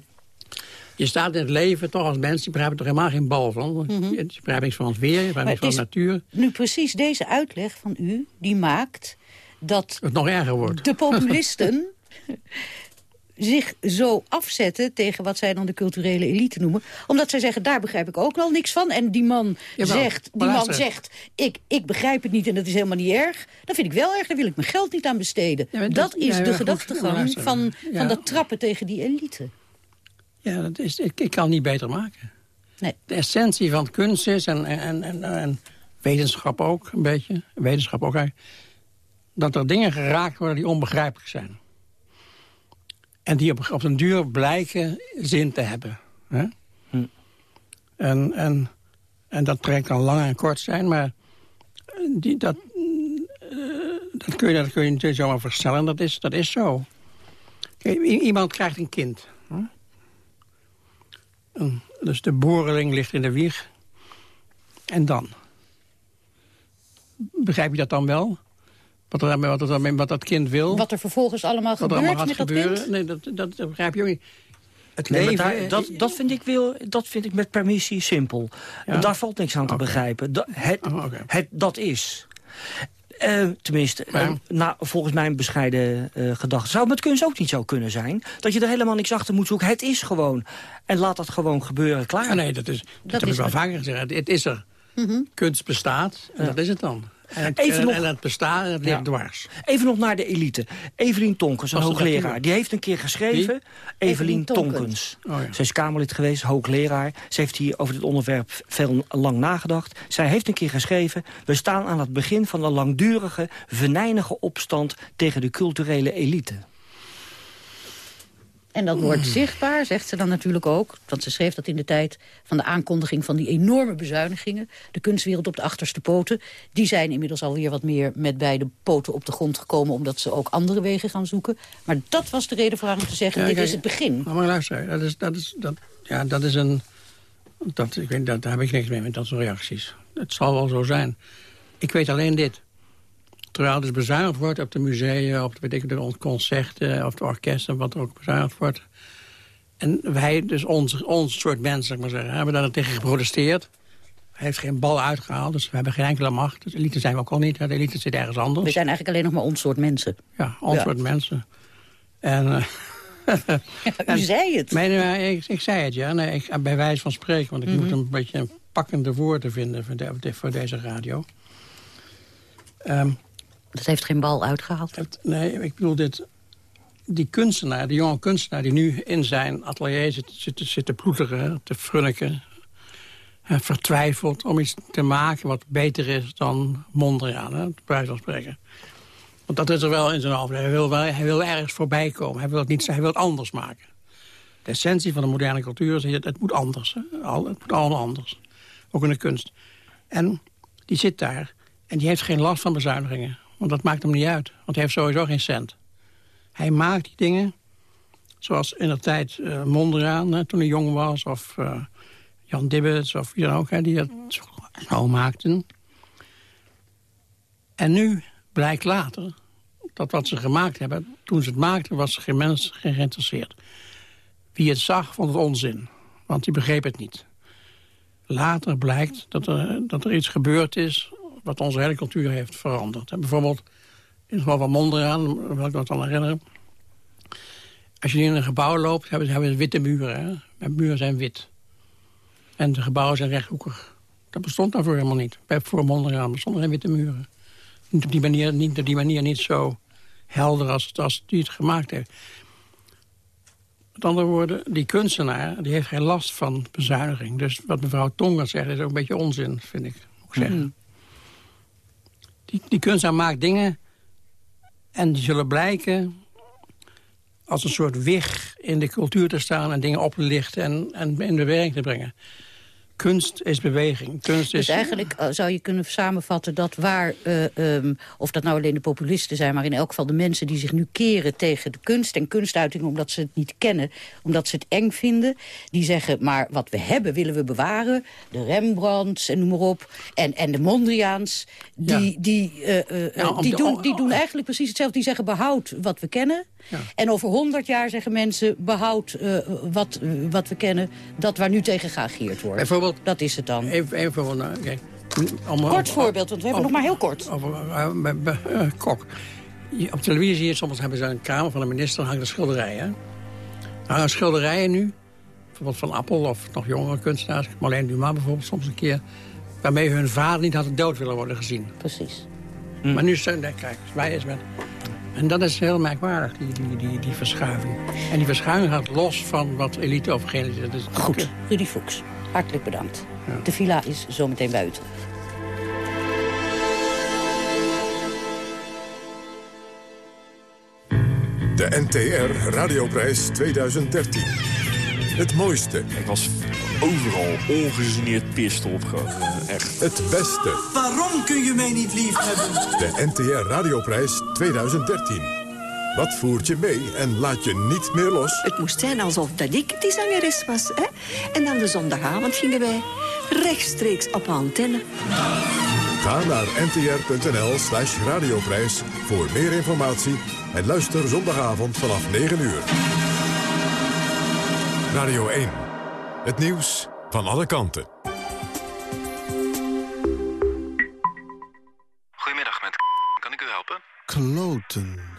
Je staat in het leven toch als mens, die begrijpt er helemaal geen bal van. Mm -hmm. Je begrijpt niks van het weer, je begrijpt niks van de natuur. Nu precies deze uitleg van u, die maakt dat... Het nog erger wordt. De populisten *laughs* zich zo afzetten tegen wat zij dan de culturele elite noemen. Omdat zij zeggen, daar begrijp ik ook al niks van. En die man Jawel, zegt, die man zegt ik, ik begrijp het niet en dat is helemaal niet erg. Dat vind ik wel erg, daar wil ik mijn geld niet aan besteden. Ja, dat, dat, is ja, de gedachtegang van, van dat trappen tegen die elite. Ja, dat is, ik, ik kan het niet beter maken. Nee. De essentie van kunst is, en, en, en, en wetenschap ook een beetje, wetenschap ook eigenlijk, dat er dingen geraakt worden die onbegrijpelijk zijn. En die op, op een duur blijken zin te hebben. Hè? Hm. En, en, en dat trekt kan lang en kort zijn, maar die, dat, uh, dat, kun je, dat kun je niet zomaar verstellen. Dat is, dat is zo. Kijk, iemand krijgt een kind. Dus de boreling ligt in de wieg. En dan? Begrijp je dat dan wel? Wat, er, wat, er, wat dat kind wil? Wat er vervolgens allemaal wat gebeurt allemaal met gebeuren? dat kind? Nee, dat, dat, dat begrijp je ook niet. Het nee, leven, dat, dat, vind ik wil, dat vind ik met permissie simpel. Ja? Daar valt niks aan te okay. begrijpen. Dat, het, oh, okay. het, dat is. Uh, tenminste, uh, nou, volgens mijn bescheiden uh, gedachte... zou het met kunst ook niet zo kunnen zijn. Dat je er helemaal niks achter moet zoeken. Het is gewoon. En laat dat gewoon gebeuren, klaar. Ja, nee, dat, is, dat, dat heb ik wel vaker gezegd. Het is er. Mm -hmm. Kunst bestaat, en ja. dat is het dan. En het, Even nog, en het bestaan en het ligt dwars. Even nog naar de elite. Evelien Tonkens, een hoogleraar. Die heeft een keer geschreven. Evelien Tonkens. Oh, Zij is Kamerlid geweest, hoogleraar. Ze heeft hier over dit onderwerp veel lang nagedacht. Zij heeft een keer geschreven... we staan aan het begin van een langdurige, venijnige opstand... tegen de culturele elite. En dat wordt mm. zichtbaar, zegt ze dan natuurlijk ook. Want ze schreef dat in de tijd van de aankondiging van die enorme bezuinigingen. De kunstwereld op de achterste poten. Die zijn inmiddels alweer wat meer met beide poten op de grond gekomen. Omdat ze ook andere wegen gaan zoeken. Maar dat was de reden voor haar om te zeggen, dit is het begin. Maar, maar luister, dat is, dat is, dat, ja, dat is een... Dat, ik weet, dat, daar heb ik niks mee met dat soort reacties. Het zal wel zo zijn. Ik weet alleen dit. Terwijl dus bezuinigd wordt op de musea, op de, weet ik, de concerten, of de orkesten, wat er ook bezuinigd wordt. En wij, dus ons, ons soort mensen, zeg maar zeggen, hebben daar tegen geprotesteerd. Hij heeft geen bal uitgehaald, dus we hebben geen enkele macht. Dus elite zijn we ook al niet, de elite zit ergens anders. We zijn eigenlijk alleen nog maar ons soort mensen. Ja, ons soort mensen. En... *laughs* Uh, U zei het. Nee, ik, ik, zei het, ja. Nee, ik, bij wijze van spreken, want ik moet mhm. een beetje een pakkende woorden vinden voor, de, voor deze radio. Um, dat heeft geen bal uitgehaald? nee, ik bedoel, dit, die kunstenaar, die jonge kunstenaar... die nu in zijn atelier zit, zit, te ploeteren, te frunniken... vertwijfeld om iets te maken wat beter is dan Mondriaan, hè, bij van spreken. Want dat is er wel in zijn hoofd. Hij wil, wel, hij wil ergens voorbij komen. Hij wil het, niet, hij wil het anders maken. De essentie van de moderne cultuur is dat het moet anders. Hè? het moet allemaal anders. Ook in de kunst. En die zit daar. En die heeft geen last van bezuinigingen. Want dat maakt hem niet uit. Want hij heeft sowieso geen cent. Hij maakt die dingen zoals in de tijd uh, Mondriaan, toen hij jong was... of uh, Jan Dibbets, of wie dan ook, hè, die dat zo maakten. En nu blijkt later dat wat ze gemaakt hebben... toen ze het maakten, was geen mens geïnteresseerd. Wie het zag, vond het onzin. Want die begreep het niet. Later blijkt dat er, dat er iets gebeurd is wat onze hele cultuur heeft veranderd. En bijvoorbeeld, in het geval van Mondriaan, wil ik me dan herinneren... als je in een gebouw loopt, hebben ze, witte muren. Hè? Muren zijn wit. En de gebouwen zijn rechthoekig. Dat bestond daarvoor helemaal niet. Bij, voor Mondriaan bestonden geen witte muren. Op die manier niet, die manier niet zo helder als, als die het gemaakt heeft. Met andere woorden, die kunstenaar die heeft geen last van bezuiniging. Dus wat mevrouw Tonga zegt is ook een beetje onzin, vind ik. Ik zeggen. Mm. Die, die kunstenaar maakt dingen en die zullen blijken als een soort wig in de cultuur te staan... en dingen op te lichten en, en in beweging te brengen kunst is beweging. Kunst dus eigenlijk eh, zou je kunnen samenvatten dat waar, uh, um, of dat nou alleen de populisten zijn... maar in elk geval de mensen die zich nu keren tegen de kunst en kunstuiting... omdat ze het niet kennen, omdat ze het eng vinden. Die zeggen, maar wat we hebben willen we bewaren. De Rembrandts en noem maar op. En, en de Mondriaans, die, die, uh, die, doen, die doen eigenlijk precies hetzelfde. Die zeggen, behoud wat we kennen... En over honderd jaar zeggen mensen, behoud uh, wat, wat we kennen... dat waar nu tegen geageerd wordt. Bijvoorbeeld, dat is het dan. Even, even voor, nou, okay. Allemaal, Kort voorbeeld, want we hebben nog maar heel kort. Over, uh, kok. Op televisie soms hebben ze een kamer van de minister... hangen er schilderijen. Er hangen schilderijen nu. Bijvoorbeeld van Appel of nog jongere kunstenaars. Marlene Dumas bijvoorbeeld soms een keer. Waarmee hun vader niet had dood willen worden gezien. Precies. Maar nu zijn, kijk, wij is met en dat is heel merkwaardig, die, die, die, die verschuiving. En die verschuiving gaat los van wat elite of geen elite. Goed, Rudy Fuchs, hartelijk bedankt. De villa is zometeen buiten. De NTR Radioprijs 2013. Het mooiste. Ik was overal ongegeneerd pist op. Uh, echt. Het beste. Waarom kun je mij niet lief hebben? De NTR Radioprijs 2013. Wat voert je mee en laat je niet meer los? Het moest zijn alsof dat ik die zangeres was. Hè? En dan de zondagavond gingen wij rechtstreeks op antenne. Ga naar ntr.nl slash radioprijs voor meer informatie... en luister zondagavond vanaf 9 uur. Radio 1. Het nieuws van alle kanten. Goedemiddag, met kan ik u helpen? Kloten.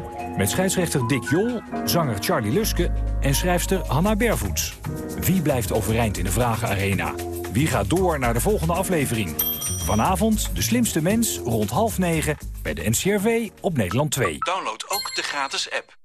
Met scheidsrechter Dick Jol, zanger Charlie Luske en schrijfster Hanna Bervoets. Wie blijft overeind in de Vragenarena? Wie gaat door naar de volgende aflevering? Vanavond De Slimste Mens rond half negen bij de NCRV op Nederland 2. Download ook de gratis app.